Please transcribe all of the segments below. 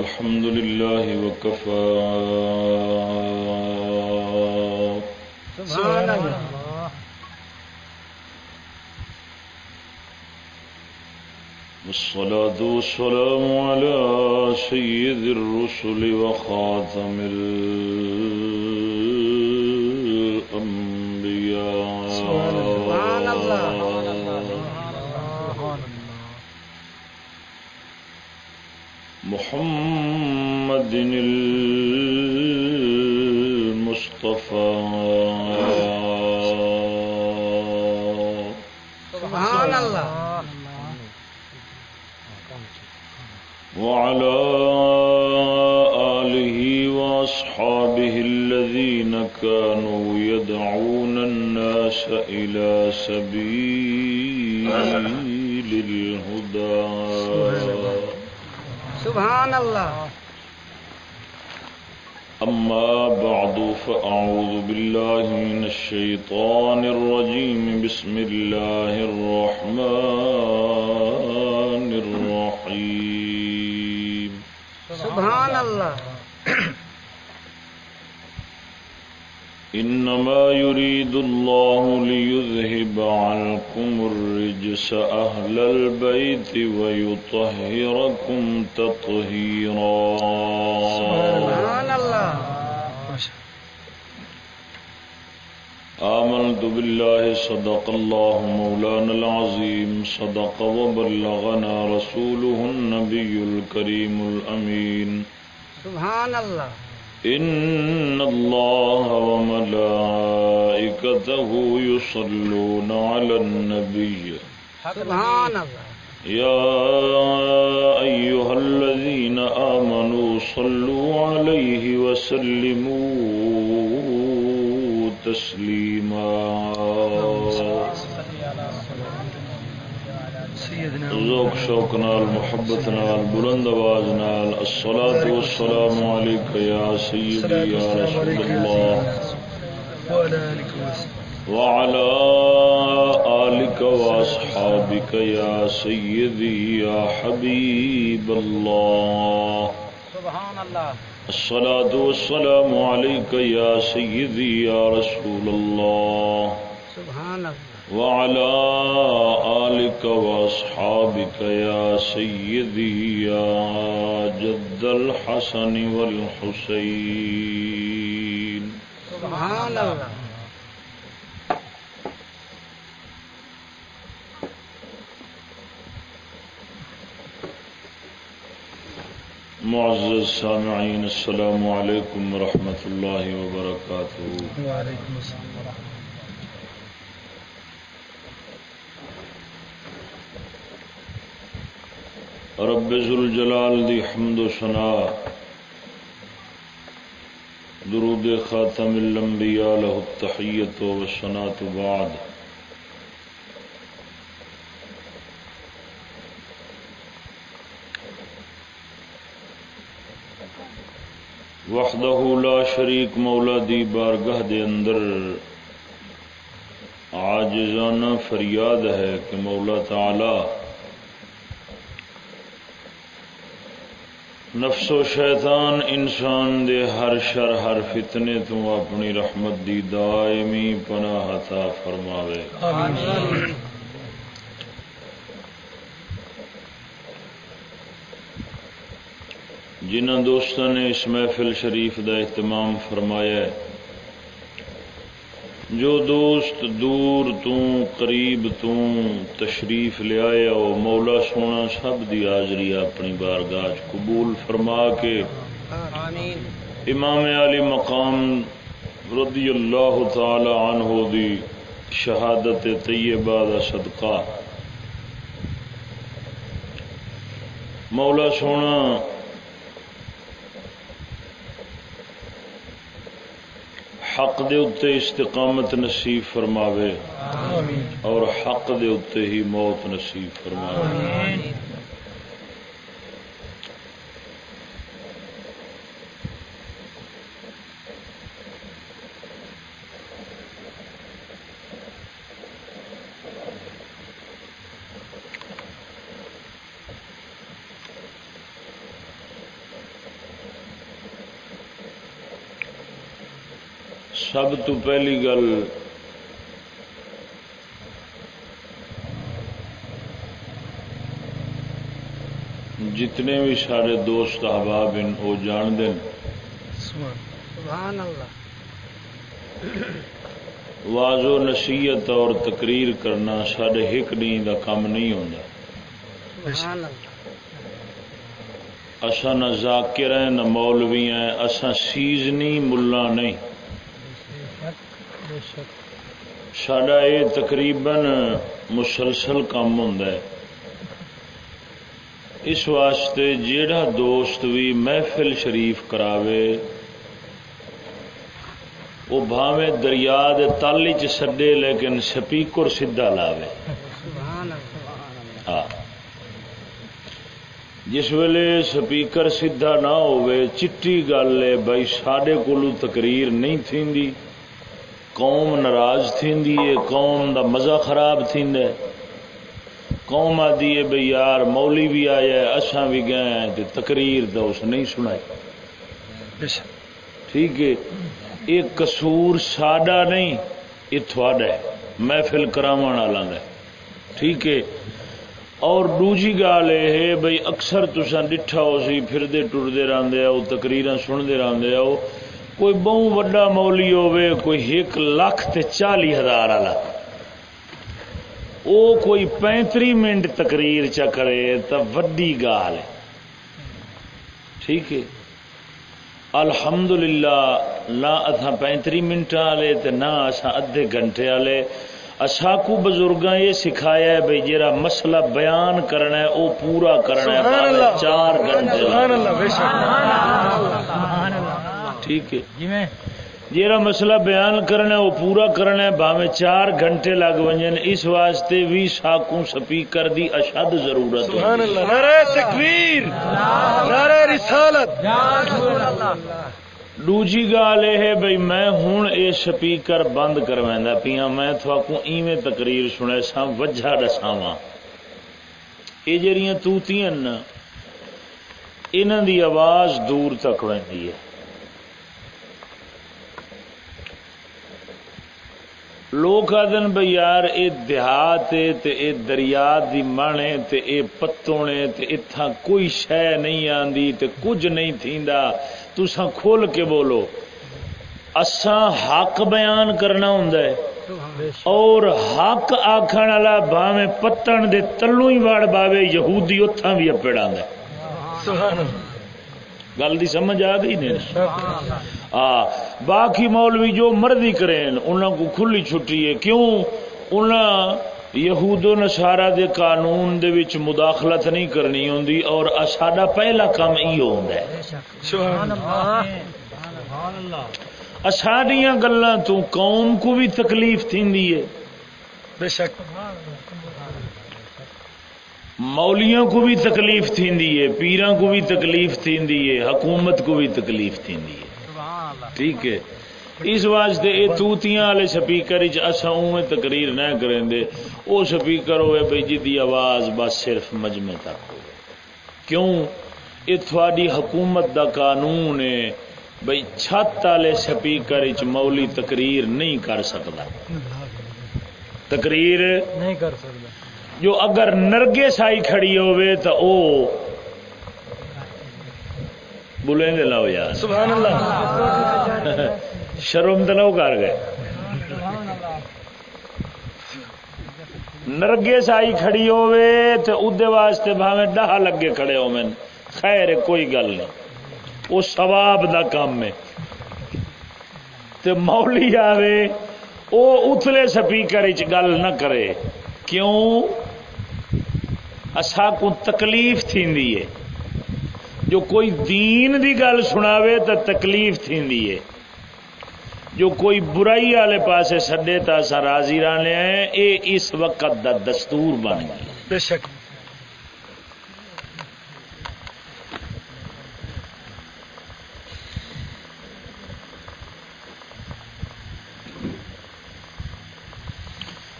الحمد لله وكفى. سبحان الله. والصلاة والسلام على سيد الرسل وخاتم الأنبياء. محمد المصطفى. سبحان الله وعلى آله وأصحابه الذين كانوا يدعون الناس إلى سبيل الهدى. سبحان الله أما بعد فأعوذ بالله من الشيطان الرجيم بسم الله الرحمن الرحيم سبحان الله إنما يريد الله ليذهب عنكم الرجس أهل البيت ويطهركم تطهيرا. سبحان الله آمنت بالله صدق الله مولانا العظيم صدق وبلغنا رسوله النبي الكريم الأمين. سبحان الله إن الله وملائكته يصلون على النبي. سبحان الله يا أيها الذين آمنوا صلوا عليه وسلموا تسليما. ذوق شوق نال محبت نال بلند آواز نال الصلاة والسلام عليك يا سيدي يا رسول الله وعلى آلك وأصحابك يا سيدي يا حبيب الله سبحان الله الصلاة والسلام عليك يا سيدي يا رسول الله سبحان الله وعلى آلك وأصحابك يا سيدي يا جد الحسن والحسين. سبحان الله معزز سامعین، السلام علیکم ورحمۃ اللہ وبرکاتہ. وعليكم السلام رب ذوالجلال دی حمد و ثنا. درود خاتم الانبیاء له التحیت و الصلاۃ بعد. وحدہ لا شریک مولا دی بارگاہ دے اندر عاجزانہ فریاد ہے کہ مولا تعالی نفس و شیطان انسان دے ہر شر ہر فتنے تو اپنی رحمت دی دائمی پناہ عطا فرماوے۔ آمين جنہ دوستوں نے اس محفل شریف دا اہتمام فرمایا ہے جو دوست دور تو قریب تو تشریف آیا وہ مولا سونا سب دی حاضری اپنی بارگاہ چ قبول فرما کے امام علی مقام رضی اللہ تعالی عنہ دی شہادت طیبہ دا صدقہ۔ مولا سونا حق دے اتے استقامت نصیب فرماوے اور حق دے اتے ہی موت نصیب فرماوے۔ سب تو پہلی گل جتنے بھی سارے دوست احباب ہیں وہ جان دیں سبحان اللہ۔ واض و نصیحت اور تقریر کرنا سارے ہک نہیں کا کام نہیں ہوتا اسا نہ ذاکر ہیں نہ مولوی ہیں اسا سیزنی ملا نہیں۔ سڈا یہ تقریباً مسلسل کام ہوں اس واسطے جیڑا دوست بھی محفل شریف کراوے وہ بھاوے دریا دے تل چ سڈے لیکن سپیکر سیدھا لاوے۔ ہاں۔ جس ویلے سپیکر سیدھا نہ ہوئے چٹی گل ہے بھائی سڈے کولو تقریر نہیں تھیندی۔ قوم ناراض تھیندی ہے قوم دا مزہ خراب قوم آدھی ہے بھئی یار مولی بھی آیا ہے اساں بھی گئے ہیں تے تقریر دا اس نہیں شک۔ ٹھیک ہے؟ یہ قصور ساڈا نہیں یہ تھوڑا ہے۔ محفل ٹھیک ہے؟ اور دوجی گال یہ ہے بھئی اکثر تساں ڈٹھا ہو سی پھردے ٹردے رہندے کوئی بہوں وڈا مولی ہوے کوئی ایک لاکھ تے چالی ہزار والا۔ او کوئی پینتری منٹ تقریر چا کرے تو وڈی گال ہے۔ ٹھیک ہے۔ الحمدللہ نہ اتھا پینتری منٹ والے تے نہ اسا ادھے گھنٹے والے۔ اسا کو بزرگاں یہ سکھایا ہے بھئی جیرا مسئلہ بیان کرنا ہے او پورا کرنا ہے۔ چار گھنٹے ٹھیک ہے۔ جی جیڑا مسئلہ بیان کرنا ہے وہ پورا کرنا ہے بھاوے چار گھنٹے لگ ونجن۔ اس واسطے بھی ساکوں سپیکر دی اشد ضرورت سبحان ہوندی ہے۔ اللہ۔ نعرہ تکبیر نعرہ رسالت۔ دوجی گال یہ ہے بھئی میں ہوں یہ سپیکر بند کرویندا پیاں میں تھواکوں ایویں تقریر سنے سا وجہ دساواں۔ یہ جڑیاں توتیاں نا انہاں دی آواز دور تک ویندی ہے۔ لوگ آدن بھئی یار اے دیہات ہے تے اے دریا دی مانے تے اے پتونے تے اتھا کوئی شے نہیں آندی تے کچھ نہیں تھیندا۔ تساں کھول کے بولو اساں حق بیان کرنا ہوندا ہے۔ اور حق آکھن والا باویں پتن دے تلوں ہی واڑ باوے یہودی اتھاں بھی اپڑاندا ہے۔ سبحان اللہ۔ گل دی سمجھ آ گئی نے ہاں باقی مولوی جو مرضی کریں انہوں کو کھلی چھٹی ہے۔ کیوں؟ انہاں یہود و نصارا دے قانون دے وچ مداخلت نہیں کرنی ہوندی اور ساڈا پہلا کام ایو ہوندا ہے۔ سبحان اللہ۔ اساڈیاں گلاں تو قوم کو بھی تکلیف تھیندی ہے۔ بے شک۔ مولیاں کو بھی تکلیف تھیندی ہے پیراں کو بھی تکلیف تھیندی ہے حکومت کو بھی تکلیف تھیندی ہے۔ ٹھیک ہے۔ اس واسطے یہ توتیاں والے سپیکر اویں تقریر نہ کریں دے۔ او سپیکر ہوئے بھئی جی آواز بس صرف مجمع تک ہو کیوں؟ یہ تھوڑی حکومت دا قانون ہے۔ بھئی چھت والے سپیکر مولی تقریر نہیں کر سکتا تقریر نہیں کر سکتا جو اگر نرگے سائی کھڑی ہوئے تو او بلیں دے لاؤ یار۔ سبحان اللہ۔ شرم تو نہ کر گئے۔ نرگے سائی کھڑی ہوئے تو ادے واسطے بھاویں ڈاہ لگے کھڑے ہو میں خیر کوئی گل نہیں۔ وہ ثواب دا کام ہے۔ تے مولی آوے او اتلے سپیکر وچ گل نہ کرے۔ کیوں؟ اسا کو تکلیف تھیندی ہے۔ جو کوئی دین دی گل سناوے تو تکلیف تھیندی ہے۔ جو کوئی برائی والے پاسے سڈے تا اسا راضی رہنے ہیں اے اس وقت دا دستور بن گیا۔ بے شک۔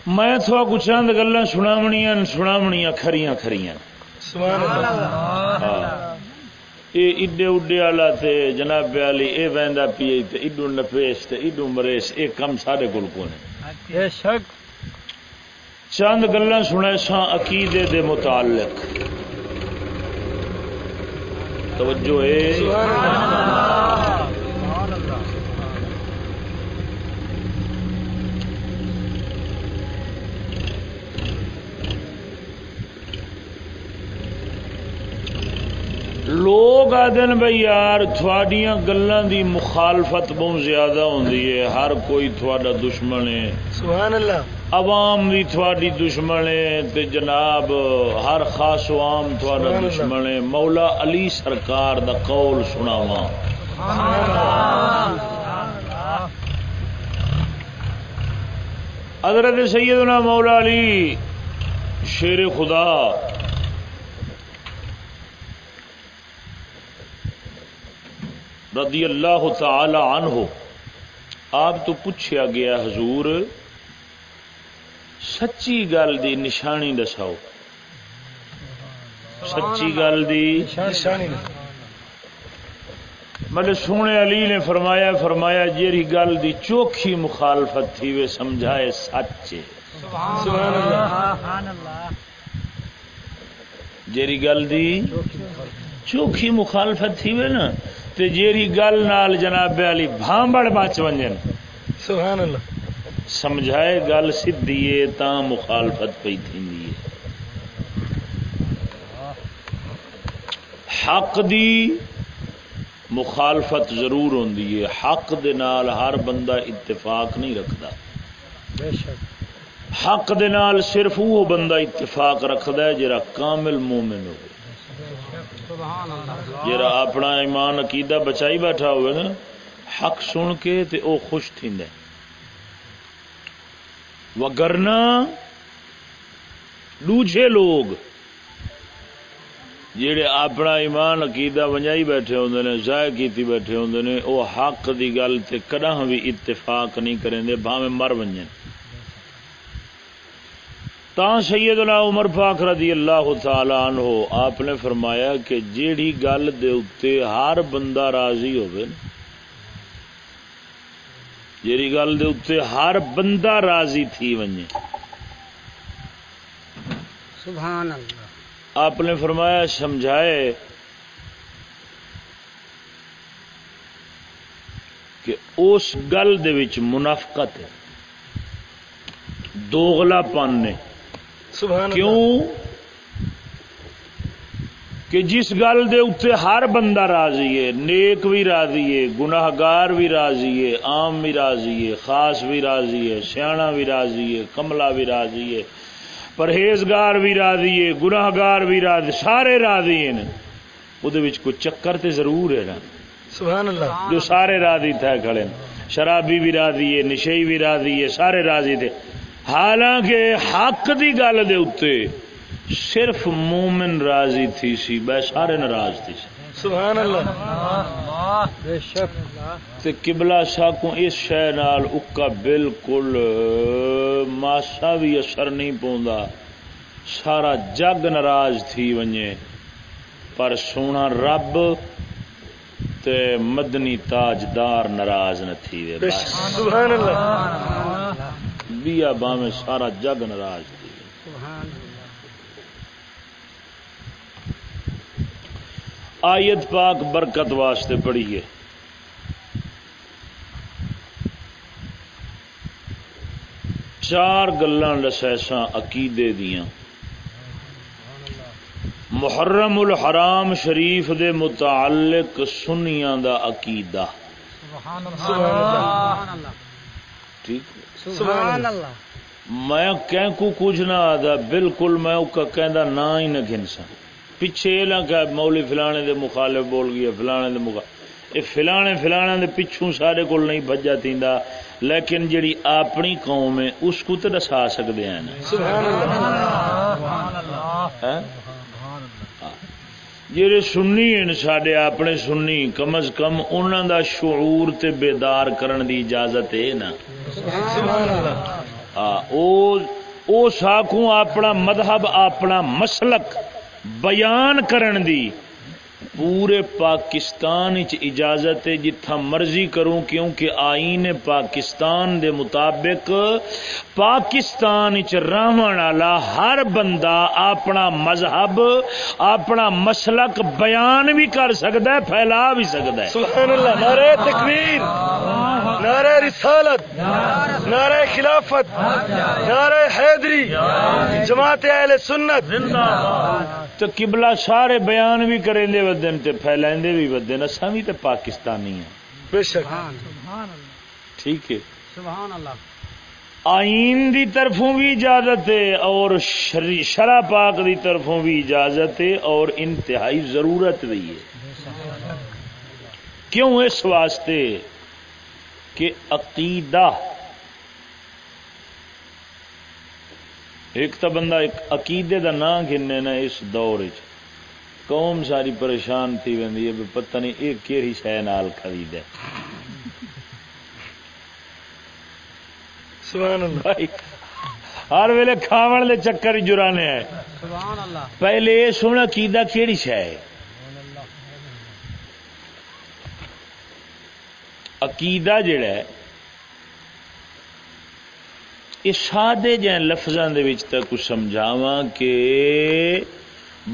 میں تھوا کچھ گلا سناونیاں سناونیاں کھریاں کھریاں۔ سبحان اللہ۔ یہ ایڈے اڈے والا تے جناب والی یہ وہدا پی تے ایڈو نپیش تے ایڈو مریش یہ کم سارے کول کو بے شک۔ چند گلا سنا سا عقیدے دے متعلق۔ توجہ ہے۔ لوگ آدن بھائی یار تھوڑیاں گلوں دی مخالفت بہت زیادہ ہوندی ہے۔ ہر کوئی تھوڑا دشمن ہے۔ سبحان اللہ۔ عوام بھی تھوڑی دشمن ہے تے جناب ہر خاص عوام تھوڑا دشمن ہے۔ مولا علی سرکار دا قول سناواں۔ حضرت سیدنا مولا علی شیر خدا۔ رضی اللہ تعالی عنہ آپ تو پوچھا گیا حضور سچی گل دی نشانی دساؤ۔ سچی گل دی مطلب سونے علی نے فرمایا فرمایا جیری گل دی چوکھی مخالفت تھی وہ سمجھائے سچ جیری گل دی چوکھی مخالفت۔ تھی وہ نا تے جیری گل نال جناب علی بھامبڑ بچ ونجن سبحان اللہ سمجھائے گل سدھی ہے تا مخالفت پی تھی حق دی مخالفت ضرور ہوندی ہے۔ حق دے نال ہر بندہ اتفاق نہیں رکھتا بے شک۔ حق دے نال صرف وہ بندہ اتفاق رکھدا ہے جڑا کامل مومن ہوئے جرا اپنا ایمان، عقیدہ بچائی بیٹھا ہوئے نا، حق سن کے تے او خوش تھیندا ہے وگرنا دوجے لوگ جڑے اپنا ایمان، عقیدہ ونجائی بیٹھے ہوندے نے، ضائع کیتی بیٹھے ہوندے نے، او حق دی گل تے کداں بھی اتفاق نہیں کریں دے، بھاویں مر ونجن۔ تا سیدنا عمر پاک رضی اللہ تعالی عنہ آپ نے فرمایا کہ جیڑی گل دے اتے ہر بندہ راضی ہوئے جیڑی گل دے اتے ہر بندہ راضی تھی ونجے۔ سبحان اللہ آپ نے فرمایا سمجھائے کہ اس گل دے وچ منافقت ہے دوغلا پن نے سبحان کیوں کہ جس گل دے اتنے ہر بندہ راضی ہے نیک بھی راضی ہے گناہگار بھی راضی ہے عام بھی راضی ہے خاص بھی راضی ہے سیاح بھی راضی ہے کملا بھی راضی ہے پرہیزگار بھی راضی ہے گناہگار بھی راضی سارے راضی ہیں وہ کوئی چکر تے ضرور ہے نا سبحان اللہ جو سارے راضی تھے کھڑے شرابی بھی راضی ہے نشئی بھی راضی ہے سارے راضی تھے حالانکہ حق دی گل دے اتے صرف مومن راضی تھی سی بے سارے ناراض تھی سی۔ سبحان اللہ۔ بے شک۔ تے قبلہ ساکوں اس شے نال اکا بالکل ماسا بھی اثر نہیں پوندا۔ سارا جگ ناراض تھی ونجے۔ پر سونا رب تے مدنی تاجدار ناراض نہ تھی۔ بس سبحان اللہ۔ بیا باویں سارا جگ ناراض آیت پاک برکت واسطے پڑھیے۔ چار گلاں لسیساں عقیدے دیاں۔ محرم الحرام شریف دے متعلق سنیاں دا عقیدہ۔ سبحان اللہ۔ ٹھیک؟ سبحان اللہ. میں کہیں کو کچھ نہ آدھا بالکل میں کا کہندا نہ ہی نہ گھنسا پیچھے یہ نہ کہ مولی فلانے دے مخالف بول گیا فلانے دے مخالف۔ یہ فلانے فلانے دے پچھوں سارے کول نہیں بجا تیندا لیکن جڑی اپنی قوم ہے اس کو تے دسا سکدے ہیں سبحان اللہ. ہیں جہے سنی ہیں سڈے اپنے سنی، کم از کم انہوں دا شعور تے بیدار کرن دی اجازت ہے نا۔ ہاں، او ساکوں اپنا مذہب، اپنا مسلک بیان کرن دی پورے پاکستان اجازت ہے جتھا مرضی کروں کیونکہ آئین پاکستان دے مطابق پاکستان رہن والا ہر بندہ اپنا مذہب اپنا مسلک بیان بھی کر سکتا ہے پھیلا بھی سکتا ہے۔ سبحان اللہ نعرہ تکبیر نعرہ رسالت نعرہ خلافت نعرہ حیدری جماعت اہل سنت۔ تو قبلہ سارے بیان بھی کریں دے ودن تے پھیلائیں بھی ودن اساں بھی تے پاکستانی ہیں۔ بے شک۔ ٹھیک ہے۔ سبحان اللہ۔ آئین دی طرفوں بھی اجازت ہے اور شرع پاک دی طرفوں بھی اجازت ہے اور انتہائی ضرورت بھی ہے۔ کیوں اس واسطے کہ عقیدہ ایک تو بندہ ایک عقیدے کا نام گھنے نا اس دور چ قوم ساری پریشان تھی وی ہے پتہ نہیں یہ کہڑی شہ نال خرید ہے ہر ویلے کھاون دے چکر ہی جرانے ہیں۔ پہلے یہ سن عقیدہ کہڑی شہ ہے۔ عقیدہ جڑا ہے یہ سادے جائیں لفظوں کے کچھ سمجھاوا کہ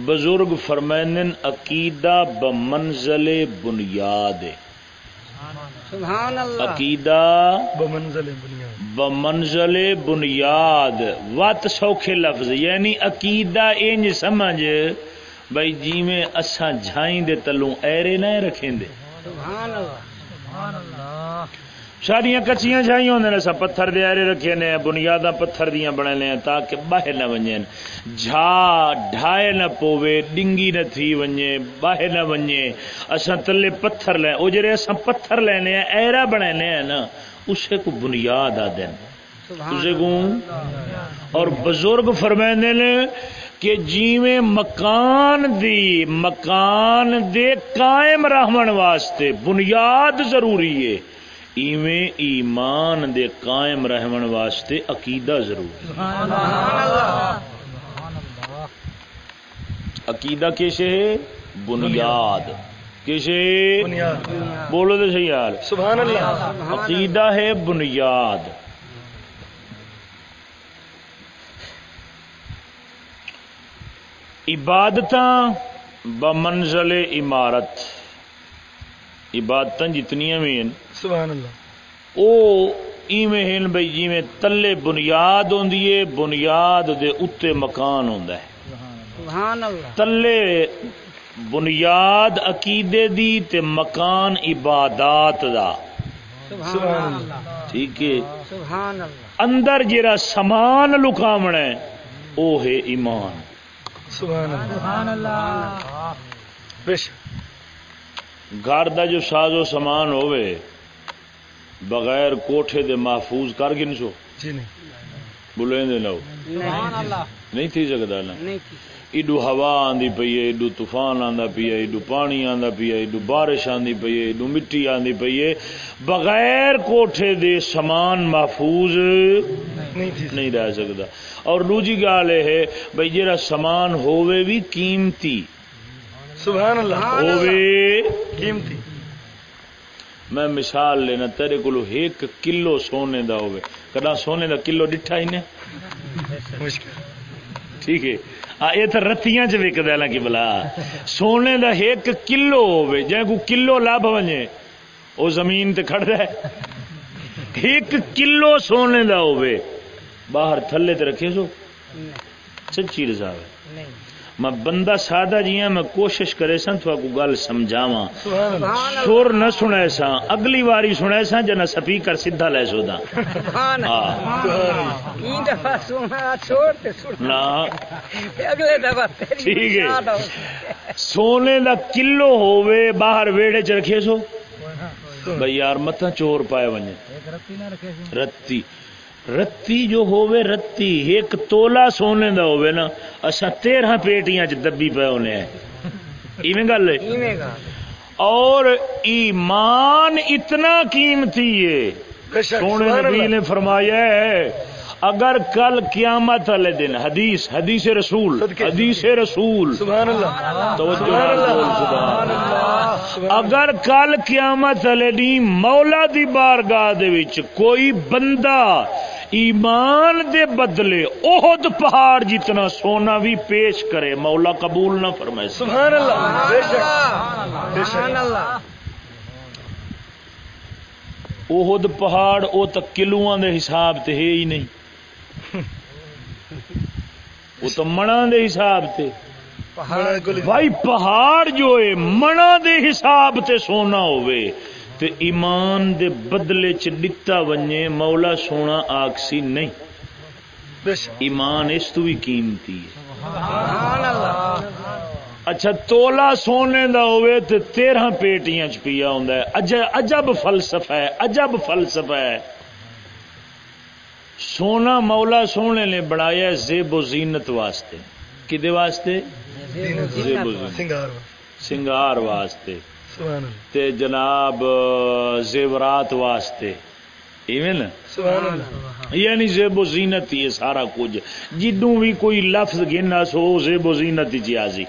بزرگ فرمین عقیدہ بمنزل بنیاد عقیدہ بمنزل بنیاد۔ وت سوکھے لفظ یعنی عقیدہ انج سمجھ بھائی جی میں اساں جھائیں دے تلوں ایرے نہ رکھیں دے۔ سبحان اللہ۔ ساریا کچیاں چھائی ہونے سا پتھر دے آرے رکھے نے بنیاداں پتھر دیاں بنے لے تاکہ باہر نہ ونجن جھا ڈھائے نہ پوے ڈنگی نہ تھی ونجے باہر نہ ونجے۔ اساں تلے پتھر لے او جڑے اساں پتھر لینے ہیں ایرا بنے لے نا اسے کو بنیاد آ دین۔ اسے کو اور بزرگ فرمائنے نے کہ جیویں مکان دی مکان دے قائم رہن واسطے بنیاد ضروری ہے۔ ایویں ایمان دے قائم رہن واسطے عقیدہ ضرور عقیدہ کیسے ہے؟ بنیاد۔ کیسے؟ بولو تو صحیح یار سبحان اللہ۔ عقیدہ ہے بنیاد۔ عبادت بمنزل عمارت۔ عبادت جتنی بھی ہیں سبحان اللہ۔ او ایویں ہیں بھائی جی میں تلے بنیاد ہوندی ہے بنیاد دے اتے مکان ہوندا ہے۔ سبحان اللہ۔ تلے بنیاد عقیدے دی تے مکان عبادات دا۔ سبحان اللہ۔ ٹھیک ہے۔ سبحان اللہ۔ اندر جڑا سامان لکاونا ہے او ہے ایمان۔ سبحان اللہ۔ سبحان اللہ۔ بے شک۔ گھر دا جو ساز و سامان ہوئے بغیر کوٹھے دے محفوظ کر گن سو۔ جی نہیں۔ بولے دے لو سبحان اللہ۔ نہیں تھی سکتا نا۔ ایڈو ہوا آندی پئی ہے ایڈو طوفان آندا پئی ہے ایڈو پانی آندا پئی ہے ایڈو بارش آندی پئی ہے ایڈو مٹی آندی پئی ہے۔ بغیر کوٹھے دے سامان محفوظ نہیں تھی۔ نہیں رہ سکتا۔ اور دوجی گل یہ ہے بھائی جہاں سامان ہووے بھی قیمتی۔ سبحان اللہ۔ ہووے قیمتی۔ میں مثال لینا تیرے کو ایک کلو سونے دا ہوئے۔ کدا سونے دا کلو ڈٹھا ہی نے؟ مشکل۔ ٹھیک ہے۔ یہ تو رتیاں چ وکد ہے کہ بلا سونے دا ایک کلو ہوئے جائے کو کلو لب ونجے وہ زمین تے کھڑ ہے ایک کلو سونے دا ہوئے۔ باہر تھلے تے رکھے سو۔ سچی رضا ہے۔ نہیں۔ میں بندہ سادہ جی ہاں میں کوشش کرے سا تو کو گل سمجھاواں۔ سر نہ سنے سا اگلی واری سنے سا جنا سپیکر سیدھا لے سو دا۔ ہاں۔ ٹھیک ہے۔ سونے دا کلو ہووے باہر ویڑے چ رکھے سو۔ بھائی یار متا چور پائے ونجے۔ رتی۔ نہ رکھے سی رتی جو ہووے رتی ایک تولا سونے دا ہووے نا اسا تیرہ پیٹیاں چ دبی پے ہونے ہیں۔ ایویں گل ہے؟ اور ایمان اتنا قیمتی ہے۔ سونے نبی نے فرمایا ہے اگر کل قیامت والے دن حدیث حدیث رسول حدیث رسول۔ سبحان اللہ۔ سبحان اللہ۔ اگر کل قیامت والے دن مولا دی بارگاہ دے وچ کوئی بندہ ایمان دے بدلے احد پہاڑ جتنا سونا بھی پیش کرے مولا قبول نہ فرمائے۔ سبحان اللہ بے شک۔ بے شک۔ احد پہاڑ او تک کلوਆਂ دے حساب تے ہے ہی نہیں۔ وہ تو منا دے حساب تے۔ بھائی پہاڑ جو ہے منا دے حساب تے سونا ہوئے۔ تے ایمان دے بدلے چ دتا ونجے مولا سونا آکسی نہیں۔ ایمان اس تو بھی قیمتی ہے۔ اچھا تولا سونے دا ہوئے تے تیرہ پیٹیاں چ پیا ہوندا ہے۔ عجب عجب فلسفہ ہے عجب فلسفہ ہے۔ سونا مولا سونے نے بنایا ہے زیب و زینت واسطے۔ کدے واسطے؟ زیب و زینت۔ سنگار واسطے۔ تے جناب زیورات واسطے۔ ایویں نا؟ سبحان اللہ. یعنی زیب و زینت ہی ہے سارا کچھ۔ جدوں بھی کوئی لفظ گنا سو زیب و زینت ہی چیا سی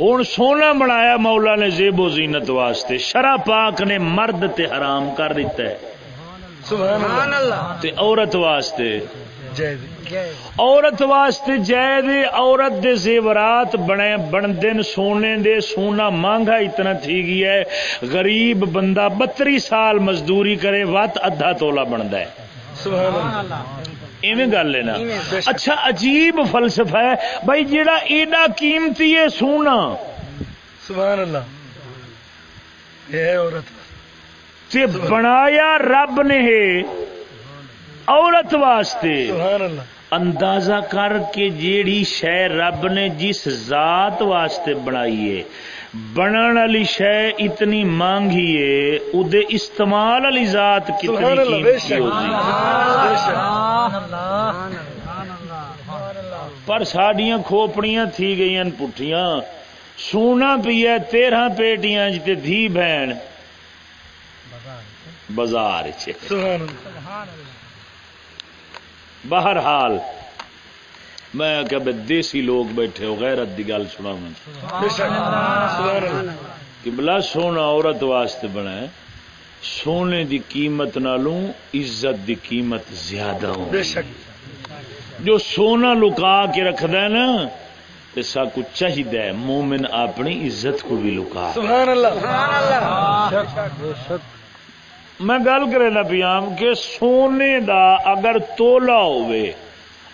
ہوں سونا بنایا مولا نے زیب و زینت واسطے۔ شرح پاک نے مرد تے حرام کر دیتا ہے۔ سبحان اللہ. تے عورت واسطے۔ جے دی عورت واسطے جائے دے عورت دے زیورات بنے بندن سونے دے سونا مہنگا اتنا تھی گیا ہے۔ غریب بندہ بتری سال مزدوری کرے وت ادھا تولا بنتا ہے۔ سبحان اللہ۔ ایویں گل ہے نا۔ اچھا عجیب فلسفہ ہے۔ بھائی جیڑا ایڈا قیمتی ہے سونا۔ سبحان اللہ۔ یہ ہے عورت۔ تے بنایا رب نے ہے عورت واسطے۔ سبحان اللہ۔ اندازہ کر کے جیڑی شے رب نے جس ذات واسطے بنائی ہے بنن والی شے اتنی مانگی ہے ادے استعمال والی ذات سبحان کتنی اللہ قیمتی ہوگی پر ساڈیاں کھوپڑیاں تھی گئی پٹھیاں سونا پیا تیرہ پیٹیاں جتے دھی بہن۔ بازار چ سبحان اللہ۔ بہرحال میں کہ دیسی لوگ بیٹھے ہو غیرت دی گل سنا میں۔ بے شک سبحان اللہ کہ بلا سونا عورت واسطے بنا ہے سونے دی قیمت نالوں عزت دی قیمت زیادہ ہو بے شک جو سونا لکا کے رکھدا ہے نا تے سا کچھ چاہیے مومن اپنی عزت کو بھی لکا۔ سبحان اللہ۔ میں گل کرے نا پیام کہ سونے دا اگر تولا ہوئے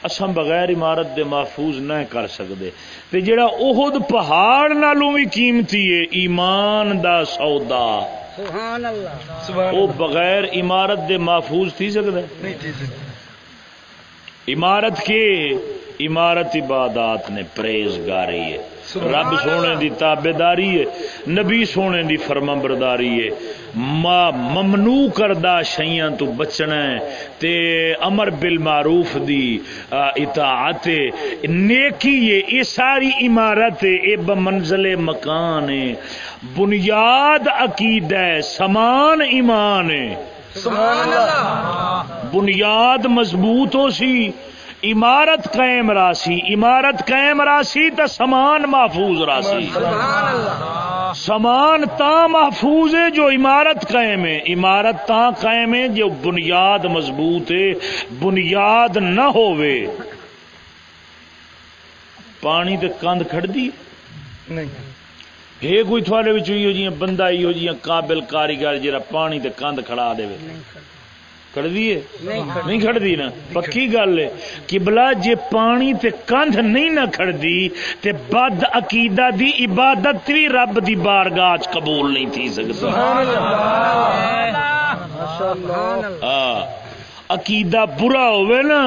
اساں بغیر عمارت دے محفوظ نہ کر سکتے تے جڑا احد پہاڑ نالوں بھی قیمتی ہے ایمان دا سودا۔ سبحان اللہ۔ سبحان بغیر عمارت دے محفوظ تھی سکتا ہے نہیں تھی سکتی عمارت کے؟ عمارت عبادات نے پریز گاری ہے رب سونے دی تابے داری ہے نبی سونے دی فرما برداری ہے۔ ما ممنوع کردہ شیاں تو بچنا ہے۔ تے امر بالمعروف دی اطاعت نیکی ہے یہ ساری عمارت یہ بمنزل مکان ہے۔ بنیاد عقید ہے سمان ایمان ہے۔ سبحان اللہ۔ بنیاد مضبوط ہو سی عمارت قائم راسی عمارت قائم راسی تو سمان محفوظ راسی۔ سبحان اللہ۔ سمان تا محفوظ ہے جو عمارت قائم ہے۔ عمارت تا قائم ہے جو بنیاد مضبوط ہے۔ بنیاد نہ ہووے۔ پانی تے کند کھڑ دی نہیں۔ ہے کوئی تھوڑے وچ ہو جی بندہ ہی ہو جی قابل کاریگر جڑا پانی تے کند کھڑا دے کھڑ دیے نہیں کھڑ دی نا۔ پکی گل ہے۔ بلا جے پانی تے کندھ نہیں نہ کھڑ دی تے بد عقیدہ دی عبادت بھی رب دی بارگاہ چ قبول نہیں تھی سکتی سبحان اللہ۔ سبحان اللہ ہاں۔ عقیدہ برا ہوئے نا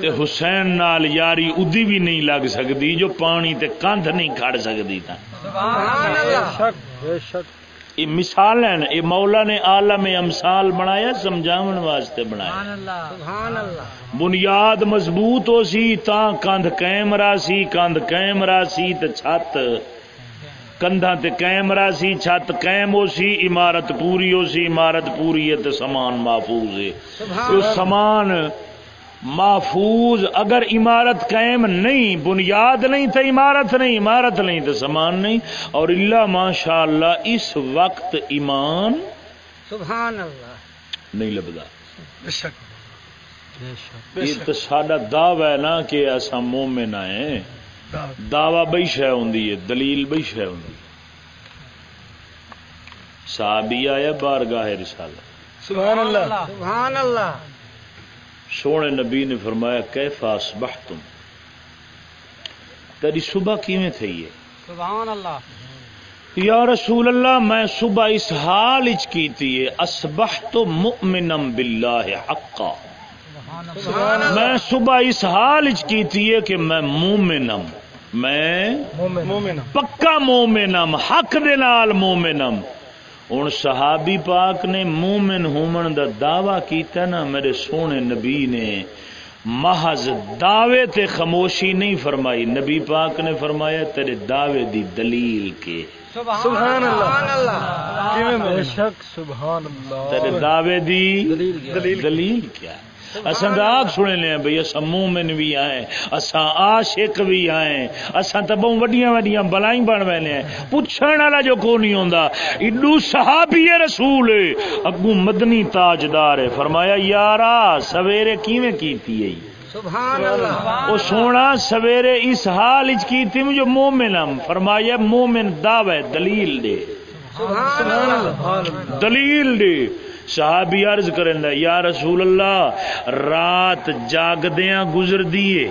تے حسین نال یاری ادی بھی نہیں لگ سکتی جو پانی تے کندھ نہیں کھڑ سکتی تا سبحان اللہ۔ بے شک۔ یہ مثال ہے نا یہ مولا نے عالم امثال بنایا سمجھاون واسطے بنایا۔ سبحان اللہ۔ بنیاد مضبوط ہو سی تا کندھ قائم راسی کندھ قائم راسی تے چھت۔ کندھاں تے قائم راسی چھت قائم ہو سی عمارت پوری ہو سی عمارت پوری ہے تے سامان محفوظ ہے۔ سبحان سامان محفوظ اگر عمارت قائم نہیں بنیاد نہیں تو عمارت نہیں عمارت نہیں تو سامان نہیں۔ اور اللہ ماشاء اللہ اس وقت ایمان سبحان اللہ۔ نہیں لبدا۔ سڈا دعوی ہے نا کہ ایسا مومن ہے دعوی بئی شہ ہوں دلیل بئی شہ ہوں صحابی آیا بارگاہ رسالہ سبحان اللہ۔ سبحان اللہ۔ سونے نبی نے فرمایا کیفا اصبحتم؟ تیری صبح کیویں تھی سبحان اللہ۔ یا رسول اللہ میں صبح اس حال اچ کیتی ہے اصبحت مؤمنم باللہ حقا. سبحان اللہ۔ میں صبح اس حال اچ کیتی ہے کہ میں مومنم میں پکا مومنم حق دے نال مومنم ہوں صحابی پاک نے مومن ہومن دا دعوی کیتا نا میرے سونے نبی نے۔ محض دعوے تے خاموشی نہیں فرمائی۔ نبی پاک نے فرمایا تیرے دعوے دی دلیل کے۔ سبحان اللہ۔ بے شک سبحان اللہ۔ تیرے دعوے دی دلیل دلیل کیا؟ ہے اساں تو آگ سنے لیں بھئی اساں مومن بھی آئے اساں عاشق بھی آئے اساں بہت وڈیاں وڈیاں بلائیں بن ویلے ہیں۔ پوچھن والا جو کو نہیں ہوندا ایڈو صحابی رسول۔ ہے، اگوں مدنی تاجدار ہے۔ فرمایا یارا سویرے کیویں کیتی ہے؟ سبحان اللہ وہ سونا سویرے اس حال اچ کیتی مجھے مومنم فرمایا مومن دعوے دلیل دے۔ سبحان اللہ دلیل دے۔ صحابی عرض کرن دا یا رسول اللہ رات جاگدیاں گزر اللہ۔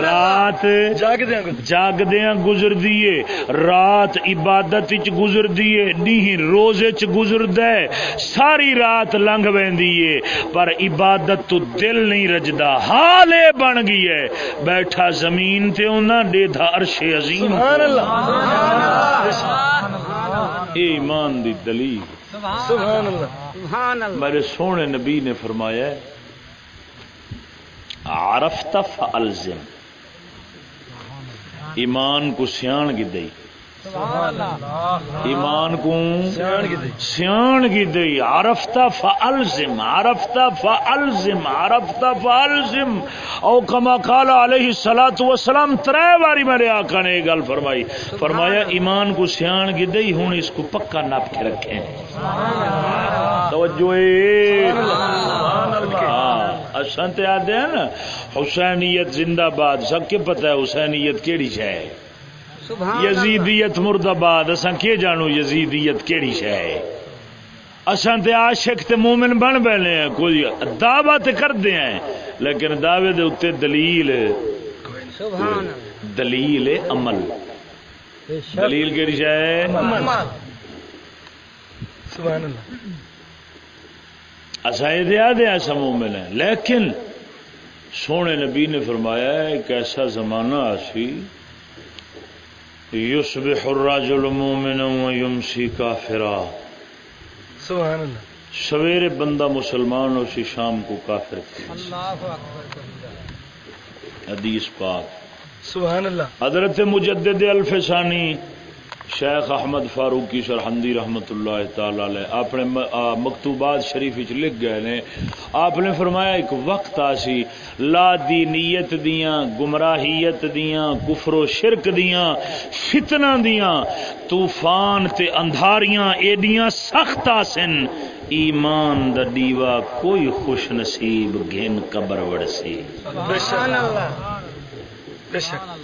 رات جاگ دیں جاگدیاں گزر دیے رات عبادت گزر دیے نہیں روزے چ گزر دے۔ ساری رات لنگ ویندی ہے پر عبادت تو دل نہیں رجدا حال بن گئی ہے بیٹھا زمین تے انہاں ڈیدھا عرش عظیم۔ سبحان اللہ۔ اے ایمان دی دلیل۔ سبحان اللہ. میرے سونے نبی نے فرمایا ہے، عرفت فالزم. ایمان کو سیان کی دئی. ایمان کو سیان کی دئی۔ عرفتا فالزم عرفتا فالزم عرفتا فالزم او کما قال علیہ الصلات والسلام ترے باری میرے آقا نے یہ گل فرمائی۔ فرمایا ایمان کو سیان کی دئی ہوں اس کو پکا نپ کے رکھیں توجہ اے ہاں اساں تے ہیں نا حسینیت زندہ باد سب کے پتہ ہے حسینیت کیڑی شے ہے سبحان یزیدیت مرد آباد اساں کی جانو یزیدیت کیڑی شے ہے؟ اساں تے عاشق تے مومن بن بیٹھے ہیں کوئی دعوی تے کردے ہیں لیکن دعوے دے اوتے دلیل سبحان اللہ. دلیل عمل۔ دلیل کیڑی شے ہے؟ سبحان اللہ. اساں یہ دیا دے ایسا مومن ہے لیکن سونے نبی نے فرمایا ہے ایک ایسا زمانہ آسی یصبح الرجل مومنا ويمسي کافرا سبحان اللہ سویرے بندہ مسلمان ہو سی شام کو کافر اللہ اکبر حدیث پاک. سبحان اللہ حضرت مجدد الفسانی شیخ احمد فاروقی سرحندی رحمت اللہ تعالی علیہ اپنے مکتوبات شریف لکھ گئے نے۔ آپ نے فرمایا ایک وقت آسی لا دینیت دیاں، گمراہیت دیاں، کفر و شرک دیاں، فتنہ دیاں، طوفان تے اندھاریاں، ایڈیاں سخت آسن۔ ایمان دا دیوا کوئی خوش نصیب، گھن قبر وڑ سی بے شک۔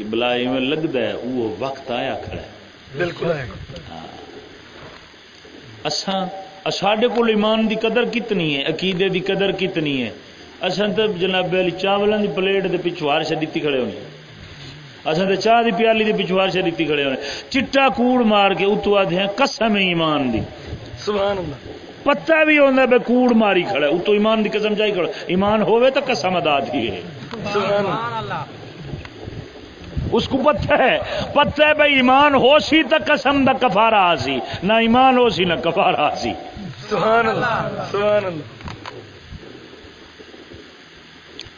بلائی میں لگتا ہے وہ وقت آیا کھڑا ہے۔ بالکل ہے۔ اساں ساڈے کول ایمان دی قدر کتنی ہے عقیدے دی قدر کتنی ہے؟ اساں تے جناب علی چاولاں دی پلیٹ دے پچھوار شدیتی کھڑے ہونے۔ اساں تے چاہ دی پیالی دے پچھوار شدیتی کھڑے ہونے۔ چٹا کوڑ مار کے اتوا دے قسم ایمان دی۔ سبحان اللہ۔ پتہ بھی ہوندا بے کوڑ ماری کھڑا ہے اتو ایمان دی قسم چاہی کھڑا ایمان ہوے تو قسم ادا ہے۔ سبحان اللہ۔ اس کو پتہ ہے پتہ ہے بھائی ایمان ہو سی تو قسم دا کفارہ آسی نہ ایمان ہو سی نہ کفارہ آسی سبحان اللہ سبحان اللہ۔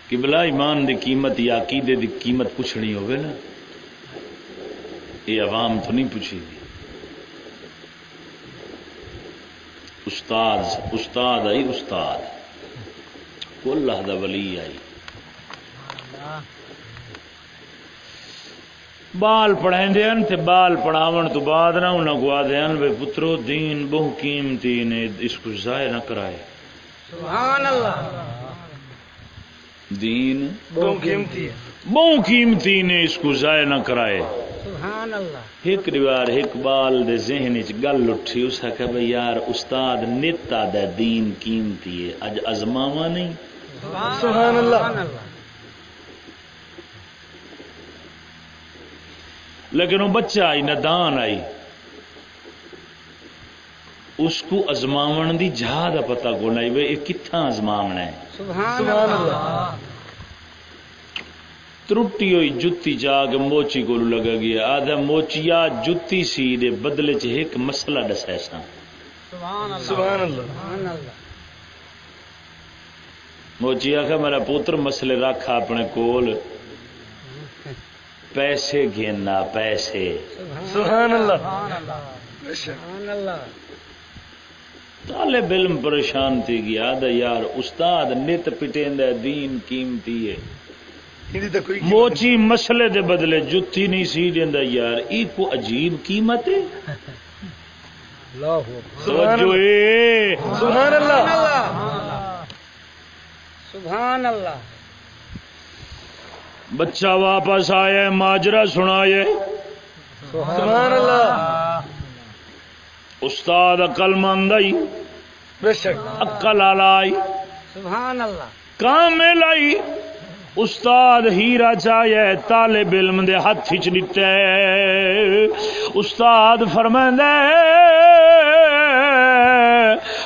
کہ بلا ایمان دی قیمت یا عقیدے دی قیمت پوچھنی ہوگی نا یہ عوام تو نہیں پوچھی گی۔ استاد استاد آئی استاد کو اللہ دا ولی آئی۔ بال پڑھیں تے بال پڑھاون تو بعد نہ انہاں کو آدھے ہیں بے پترو دین بہو قیمتی نے اس کو ضائع نہ کرائے۔ سبحان اللہ دین بہت قیمتی ہے۔ بہو قیمتی نے اس کو ضائع نہ کرائے۔ سبحان اللہ ایک دیوار ایک بال دے ذہن چ گل اٹھی اس کہ بھئی یار استاد نت آدھا دین قیمتی ہے اج ازماوا نہیں۔ سبحان اللہ لیکن وہ بچہ آئی ندان آئی۔ اس کو ازماون دی جہا دا پتہ کو نہیں بھئی یہ کتھاں ازماونا ہے؟ سبحان اللہ۔ ترٹی ہوئی جتی جا کے موچی کو لگا گیا۔ آدھا موچیا جتی سی دے بدلے چ ایک مسئلہ دسے سا سبحان اللہ۔ سبحان اللہ۔ سبحان اللہ۔ موچی آخر میرا پوتر مسئلے رکھ اپنے کول۔ پیسے گھینا پیسے۔ سبحان اللہ۔ سبحان اللہ بے شک سبحان اللہ طالب علم پریشان تھی گیا دا یار استاد نت پٹین دا دین قیمتی ہے۔ موچی مسئلے دے بدلے جتی نہیں سی دیندا۔ یار ای کو عجیب قیمت ہے۔ اللہ۔ سبحان اے سبحان اللہ۔ سبحان اللہ۔ بچہ واپس آیا ماجرا سنائے۔ سبحان اللہ۔ استاد عقل مند آئی بے شک۔ عقل آئی۔ سبحان اللہ۔ کامل آئی۔ استاد ہیرا چاہیے طالب علم دے ہاتھ چ استاد فرمائندا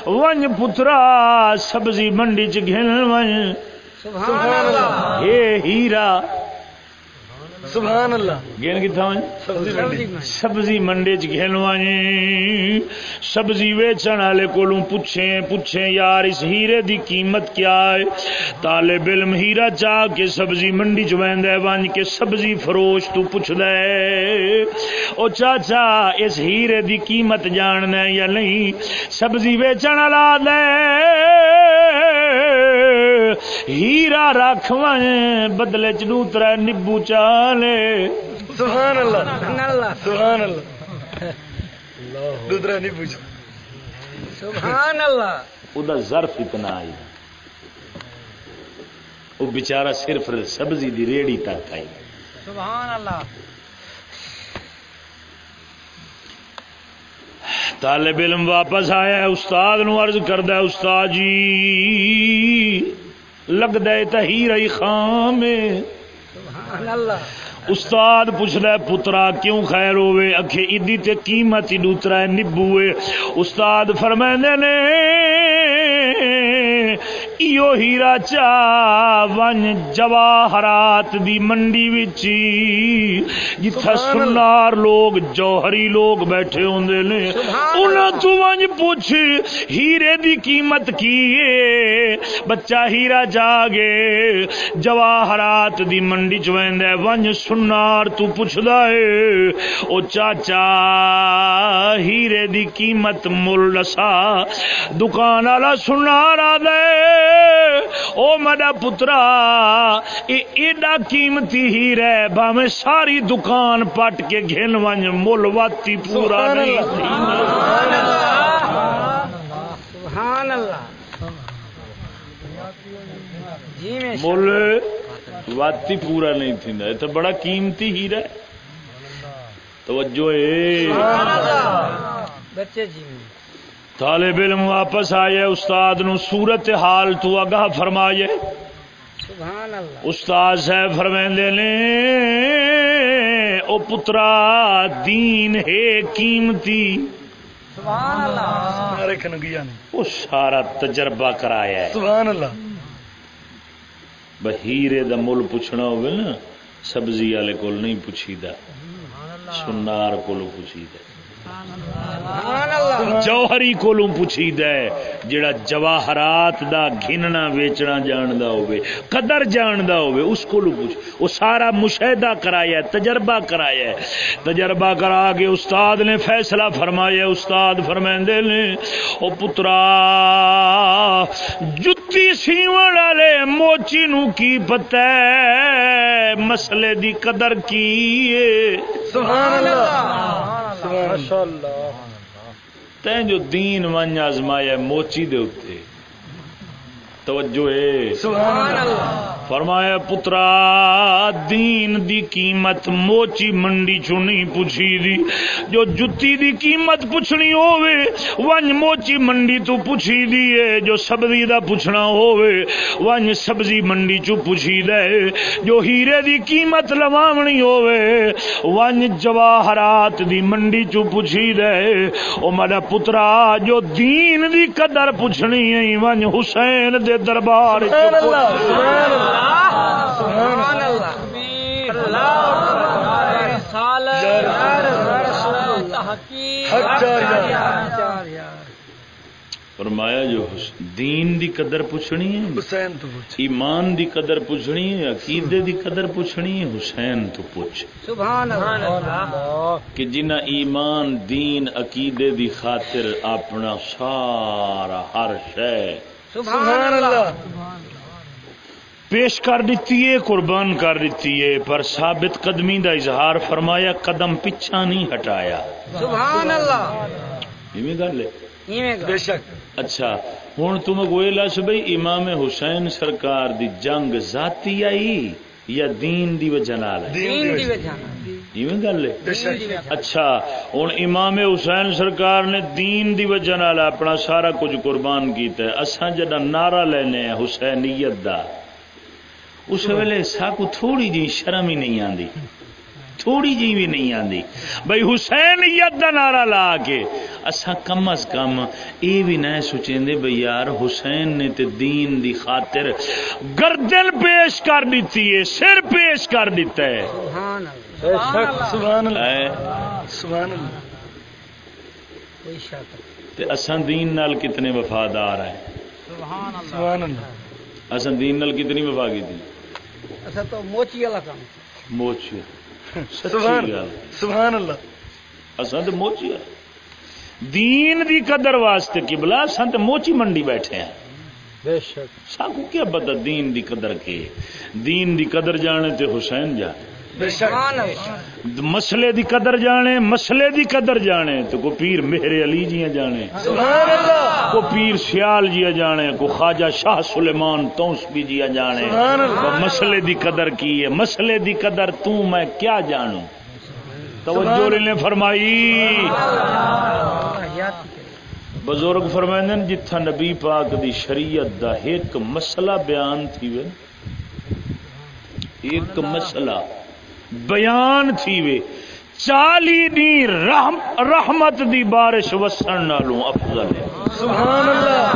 ونج پترا سبزی منڈی چ گھن ونج سبحان اللہ. اے ہیرا. سبحان اللہ. گن کتھا ونج سبزی منڈی. سبزی منڈی چ گھن ونج سبزی ویچن والے کولوں پوچھیں پوچھیں یار اس ہیرے دی قیمت کیا ہے؟ طالب علم ہیرا چاہ کے سبزی منڈی چ ویندا ہے ونج کے سبزی فروش تو پوچھدا ہے۔ او چاچا اس ہیرے دی قیمت جاننا ہے یا نہیں؟ سبزی ویچن والا دے۔ ہیرا رکھ ونج بدلے چ دوترا نبو چالے۔ سبحان اللہ سبحان اللہ پوچھو سبحان اللہ او دا ظرف اتنا آئی۔ وہ بیچارہ صرف سبزی دی ریڑی تک آئی سبحان اللہ طالب علم واپس آیا ہے استاد نو عرض کردا ہے استاد جی لگدا ہے تہیر ای خام ہے سبحان اللہ استاد پوچھدا ہے پترا کیوں خیر ہوے اکھے ایدی تے قیمت ہی دوترا ہے نبوے۔ استاد فرماندے نے ایو ہیرا چا ون جواہرات دی منڈی وچ جتھا سنار لوگ جوہری لوگ بیٹھے ہوندے نے انہاں تو ونج پوچھ ہیرے دی قیمت کی ہے بچہ ہیرا جاگے جواہرات دی منڈی چ ویندا ہے ونج سنار تو پوچھدا ہے او چاچا ہیرے دی قیمت مل دسا دکان والا سنار آ دے او میرا پترا ایڈا قیمتی ہیرا ہے باویں ساری دکان پٹ کے گھن ونج مل واتی پورا سبحان نہیں سبحان اللہ جی مل واتی پورا نہیں تھی یہ تو بڑا قیمتی ہیرا ہے۔ توجہ اے بچے جی طالب علم واپس آئے استاد نو صورت حال تو آگاہ فرمائے۔ سبحان اللہ۔ استاد صاحب فرمیندے نے او پترا دین ہے قیمتی۔ سبحان اللہ۔ ہمارے کن گیا نہیں وہ سارا تجربہ کرایا ہے۔ سبحان اللہ۔ بہیرے دا مل پوچھنا ہوگا نا سبزی والے کول نہیں پوچھی دا سنار کولو پوچھی دا جوہری کولوں پوچھی دے جڑا جواہرات دا گھننا ویچنا جاندا ہوے قدر جاندا ہوے اس کولوں پوچھ وہ سارا مشاہدہ کرایا ہے تجربہ کرایا ہے۔ تجربہ کرا کے استاد نے فیصلہ فرمایا استاد فرمائندے نے او پترا جت جتی سیون والے موچی نو کی پتہ ہے؟ مسئلے دی قدر کی سبحان اللہ. تین جو دین ون آزمایا موچی دے توجہ ہے۔ سبحان اللہ۔ فرمایا، پترا، دین دی قیمت موچی منڈی چو نہیں پوچھی دی؟ جو جتی دی قیمت پوچھنی ہووے، ونج موچی منڈی تو پوچھی دی ہے، جو سبزی دا پوچھنا ہووے، ونج سبزی منڈی چو پوچھی دے۔ جو ہیرے دی قیمت لوامنی ہووے، ونج جواہرات دی منڈی چو پوچھی دے۔ او میرا پترا، جو دین دی قدر پوچھنی ہے، ونج حسین دے دربار سبحان اللہ۔ سبحان اللہ سبحان حق جاریہ فرمایا جو دین دی قدر پوچھنی ہے حسین تو پوچھ۔ ایمان دی قدر پوچھنی ہے عقیدے دی قدر پوچھنی ہے حسین تو پوچھ۔ سبحان اللہ۔ کہ جنہ ایمان دین عقیدے دی خاطر اپنا سارا ہر شے سبحان اللہ۔ پیش کر دیتی ہے قربان کر دیتی ہے پر ثابت قدمی دا اظہار فرمایا قدم پیچھا نہیں ہٹایا۔ سبحان اللہ بے شک۔ اچھا ہوں تم گوئلا سے بھائی امام حسین سرکار دی جنگ ذاتی آئی یا دین دی وجہ نال ایویں گل ہے؟ بے شک۔ اچھا ہوں امام حسین سرکار نے دین دی وجہ نال اپنا سارا کچھ قربان کیتا ہے۔ اساں جڑا نعرہ لینے ہیں حسینیت دا اس ویلے ساکو تھوڑی جی شرم ہی نہیں آندی۔ تھوڑی جی بھی نہیں آندی۔ بھائی حسینیت دا نعرہ لا کے اساں کم از کم یہ بھی نہ سوچیں دے بھئی یار حسین نے تے دین دی خاطر گردن پیش کر دیتی ہے سر پیش کر دیتا ہے۔ سبحان اللہ۔ سبحان اللہ۔ اے۔ سبحان اللہ۔ کوئی شک تے اساں دین نال کتنے وفادار ہیں۔ سبحان اللہ۔ سبحان اللہ۔ اساں دین نال کتنی وفا کی تھی اچھا تو موچی والا کام۔ موچ سبحان سبحان اللہ۔ اساں تے موچی دین دی قدر واسطے قبلہ اساں تے موچی منڈی بیٹھے ہیں۔ بے شک۔ ساکو کیا پتہ دین دی قدر کے؟ دین دی قدر جانے تے حسین جانے مسئلے دی قدر جانے مسئلے دی قدر جانے تو کو پیر مہر علی جیاں جانے۔ سبحان اللہ۔ کو پیر سیال جیا جانے کو خواجہ شاہ سلیمان توسبی جیا جانے۔ سبحان اللہ۔ وہ مسئلے دی قدر کی ہے مسئلے دی قدر تو میں کیا جانوں؟ توجہ نے فرمائی۔ بزرگ فرمائیں جتھا نبی پاک دی شریعت دا ایک مسئلہ بیان تھی وے ایک مسئلہ۔ بیان تھی وے چالی دی رحم رحمت دی بارش وسن نالوں افضل ہے۔ سبحان اللہ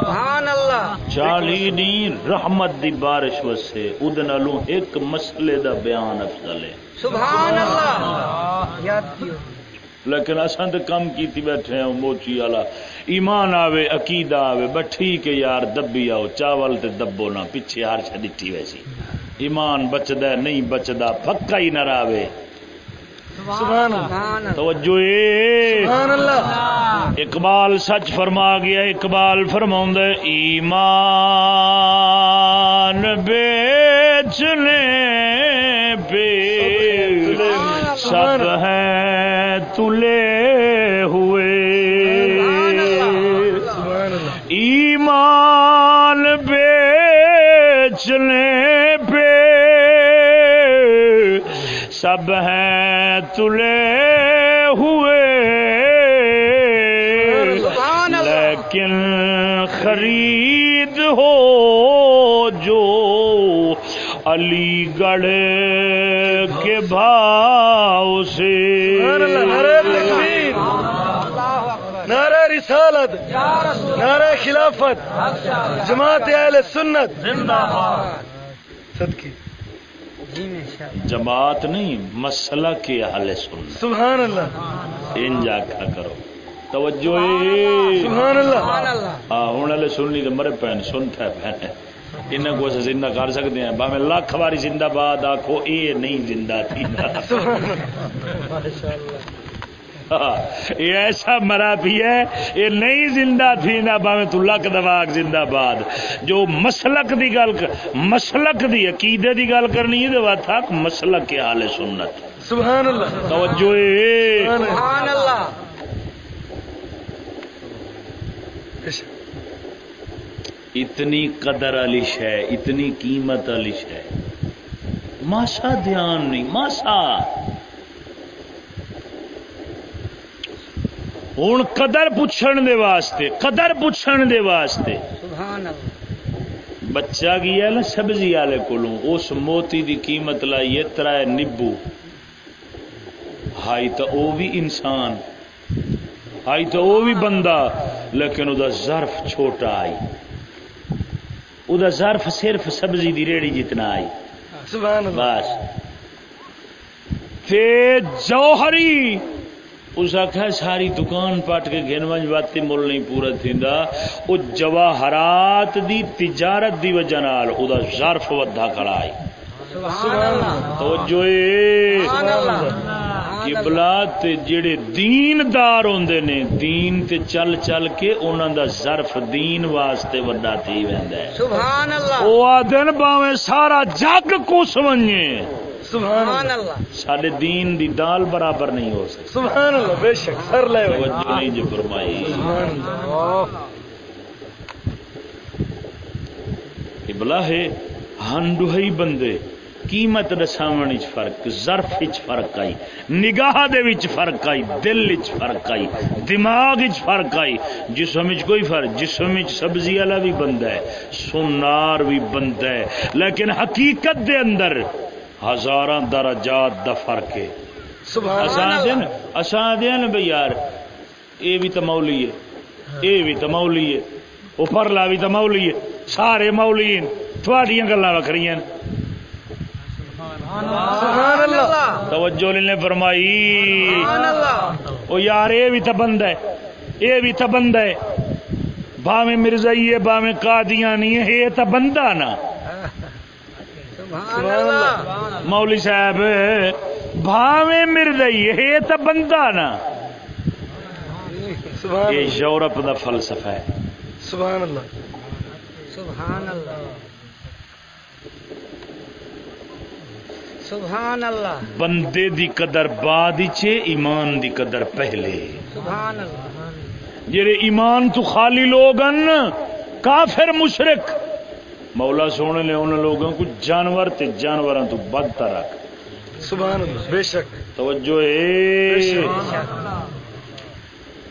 سبحان اللہ چالی دی رحمت دی بارش وسے اد نالوں ایک مسئلے دا بیان افضل ہے۔ سبحان اللہ یاد کیو۔ لیکن اساں تے کم کیتی بیٹھے ہیں موچی والا۔ ایمان آوے عقیدہ آوے بس ٹھیک ہے یار دبی آؤ چاول تے دبو نہ پیچھے ہر شے ڈٹھی ویسی ایمان بچدا ہے، نہیں بچدا پکا ہی نہ راوے سبحان اللہ۔ سبحان اللہ۔ توجہ۔ اے سبحان اللہ۔ اقبال سچ فرما گیا اقبال فرما ایمان بیچنے پہ سب ہیں تلے ہوئے۔ سبحان اللہ۔ ایمان بیچنے سب ہیں تلے ہوئے۔ لیکن خرید ہو جو علی گڑھ کے بھاؤ سے۔ نعرہ رسالت۔ نعرہ خلافت۔ جماعت اہل سنت۔ صدقی جماعت نہیں مسئلہ کے حل سن سبحان اللہ۔ ان جا کرو۔ توجہ۔ سبحان اللہ۔ سبحان اللہ ہاں ہوں والے سن لی تو مرے پین سنتا پین انہیں کو اسے زندہ کر سکتے ہیں۔ باہیں لاکھ باری زندہ باد آخو اے نہیں زندہ تھی۔ سبحان اللہ۔ یہ ایسا مرا بھی ہے یہ نہیں زندہ تھی نہ باوے تو لک دواگ زندہ باد۔ جو مسلک دی گل مسلک دی عقیدے دی گل کرنی ہے تھا مسلک کے حال سنت۔ سبحان اللہ توجہ۔ سبحان اللہ اتنی قدر علی ہے اتنی قیمت علی ہے ماسا دھیان نہیں ماسا۔ ہوں قدر پوچھن دے واسطے قدر پوچھن دے واسطے۔ سبحان اللہ۔ بچہ گیا نا سبزی والے کو اس موتی دی قیمت لائی ترائے نبو ہائی تو وہ بھی انسان ہائی تو وہ بھی بندہ لیکن وہ ظرف چھوٹا آئی۔ وہ ظرف صرف سبزی دی ریڑی جتنا آئی۔ سبحان اللہ۔ بس۔ تے جوہری اس آخیا ساری دکان پٹ کے گن ونج واتی مل نہیں پورا تھیندا۔ او جواہرات دی تجارت دی وجہ نال او دا ظرف ودھا کھڑا قبلہ تے جڑے دیندار ہوندے نے دین تے چل چل کے انہاں دا ظرف دین واسطے وڈا تھی ویندا ہے۔ سبحان اللہ۔ او آدن باویں سارا جگ کو سمجھے۔ سبحان اللہ. سارے دین دی دال برابر نہیں ہو سکتی. سبحان اللہ بے شک سر لے ہوئے. توجہ نہیں جو فرمائی. سبحان اللہ۔ قبلہ ہے ہنڈوہی بندے قیمت دساون وچ فرق ظرف وچ فرق آئی نگاہ دے وچ فرق آئی دل وچ فرق آئی دماغ وچ فرق آئی۔ جسم وچ کوئی فرق جسم وچ سبزی والا بھی بندہ ہے سنار بھی بندہ ہے لیکن حقیقت دے اندر ہزاراں درجات دا فرق ہے۔ اساں۔ دین اساں دین بھئی یار اے بھی مولی ہے اے بھی تو مولی ہے او پرلا بھی مولی ہے سارے مولی ہیں تھوڑیاں گلاں وکھریاں۔ سبحان اللہ۔ توجہ نے فرمائی۔ سبحان اللہ۔ او یار اے بھی بندہ ہے اے بھی بندہ ہے۔ باویں مرزائی ہے باویں قادیانی ہے اے تو بندہ نا۔ سبحان اللہ. مولوی صاحب بھاویں مرزائی ہے اے تو بندہ نا۔ سبحان یہ یورپ دا فلسفہ ہے۔ سبحان اللہ. سبحان اللہ۔ سبحان اللہ۔ بندے دی قدر بعد چے ایمان دی قدر پہلے۔ سبحان اللہ جڑے ایمان تو خالی لوگن کافر مشرک۔ مولا سونے نے ان لوگوں کو جانور تے جانوراں تو بدتر رکھ سبحان اللہ بے شک۔ توجہ اے۔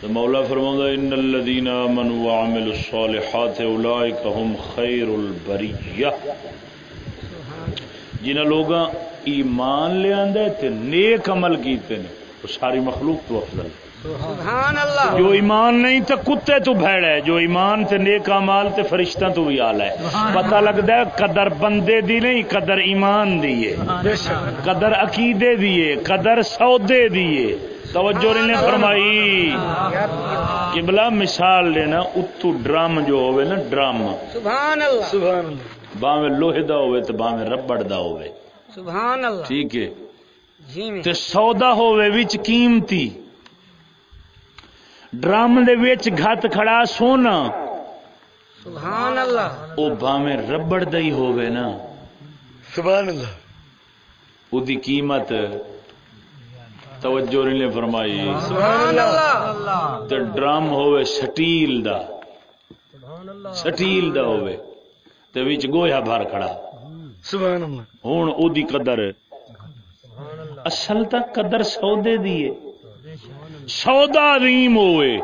تو مولا فرماؤں ان الذين امنوا وعملوا الصالحات اولئك هم خير البريه جنہ لوگاں ایمان لے آندے تے نیک عمل کیتے نے وہ ساری مخلوق تو افضل ہے۔ سبحان اللہ۔ جو ایمان نہیں تو کتے تو بھڑ ہے جو ایمان تے نیک مال تے فرشتہ تو بھی آل ہے۔ پتہ لگتا ہے قدر بندے دی نہیں قدر ایمان دی ہے۔ بے شک قدر عقیدے دی ہے قدر سودے دی ہے۔ توجہ نے فرمائی۔ قبلہ مثال لینا اتو ڈرم جو ہوئے نا ڈرم۔ سبحان اللہ۔ سبحان اللہ۔ باویں لوہے دا ہوئے تے باویں ربڑ دا ہوئے۔ سبحان اللہ۔ ٹھیک ہے۔ جی تے سودا ہوئے وچ قیمتی۔ ڈرم دے وچ گھت کھڑا سونا۔ سبحان اللہ او باویں ربڑ دا ہی ہوئے نا۔ سبحان اللہ او دی قیمت توجہ نے فرمائی۔ سبحان اللہ تے ڈرم ہوئے سٹیل دا۔ سٹیل دا ہوئے تے وچ گویا بھر کھڑا۔ سبحان اللہ ہن او دی قدر۔ اصل تک قدر سودے دی ہے۔ سودا عظیم ہوئے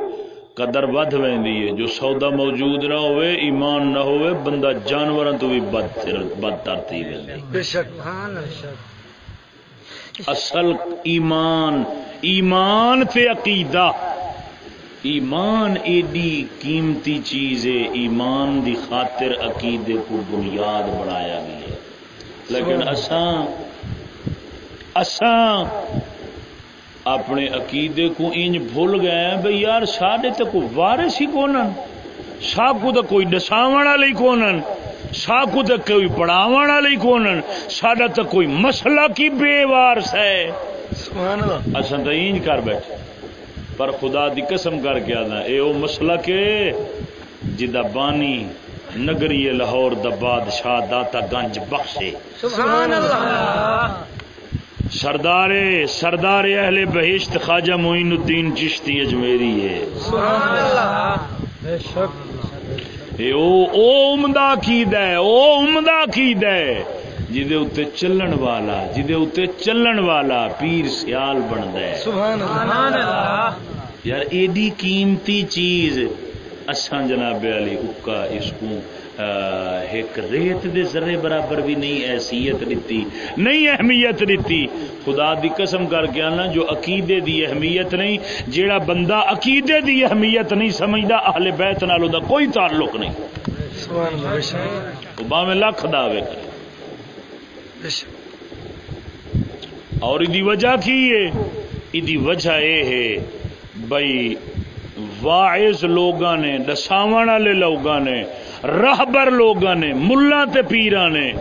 قدر ود ویندی ہے۔ جو سودا موجود نہ ہوئے ایمان نہ ہوئے بندہ جانوراں تو بھی بد بد ترتیب ہے۔ بے شک۔ سبحان اللہ۔ اصل ایمان ایمان تے عقیدہ۔ ایمان ایڈی قیمتی چیز ہے ایمان دی خاطر عقیدے کو بنیاد بنایا گیا لیکن اساں اساں اپنے عقیدے کو انج بھول گئے ہیں بھئی یار ساڈے تے کوئی وارث ہی کونن ساکو تے کوئی دساون والا ہی کونن ساکو تے کوئی پڑھاون والا ہی کونن ساڈا تے کوئی مسئلہ کی بے وارث ہے؟ سبحان اللہ۔ اساں تے انج کر بیٹھے۔ پر خدا دی قسم کر کے آنا اے او مسئلہ کے جدا بانی نگری لاہور دا بادشاہ داتا گنج بخشے۔ سبحان اللہ۔ سردار سردار اہل بہشت خواجہ معین الدین چشتی اجمیری ہے۔ سبحان اللہ۔ بے شک۔ اے او او عمدہ عقیدہ ہے او عمدہ عقیدہ ہے۔ جدے اتنے چلن والا جدے اتنے چلن والا پیر سیال بنتا ہے۔ سبحان اللہ۔ سبحان اللہ۔ یار ایڈی قیمتی چیز۔ اساں جناب علی اکا اس کو ایک ریت دے ذرے برابر بھی نہیں حیثیت دیتی نہیں اہمیت دیتی خدا دی قسم کر کے آنا جو عقیدے دی اہمیت نہیں جیڑا بندہ عقیدے دی اہمیت نہیں سمجھدا اہل بیت نال دا کوئی تعلق نہیں۔ سبحان لاکھ دعوے کرے اور ادی وجہ کی ہے؟ ادی وجہ یہ ہے بھائی واعظ لوگاں نے دساون والے لوگاں نے راہبر لوگاں نے ملا تے پیراں نے۔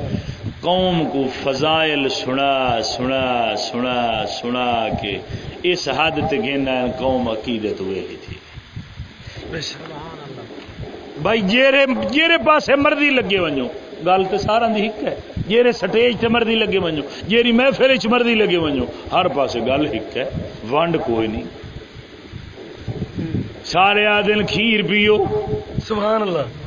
قوم کو فضائل سنا سنا سنا سنا کے اس حد تے گینا قوم عقیدت ہوئے ہی تھی۔ بھائی جیرے جیرے پاسے مرضی لگے ونجو گل تو سارا دی ہک ہے۔ جیرے سٹیج تے مرضی لگے ونجو جیری محفل چ مرضی لگے ونجو ہر پاسے گل ہک ہے۔ ونڈ کوئی نہیں۔ سارے آدن کھیر پیو۔ سبحان اللہ۔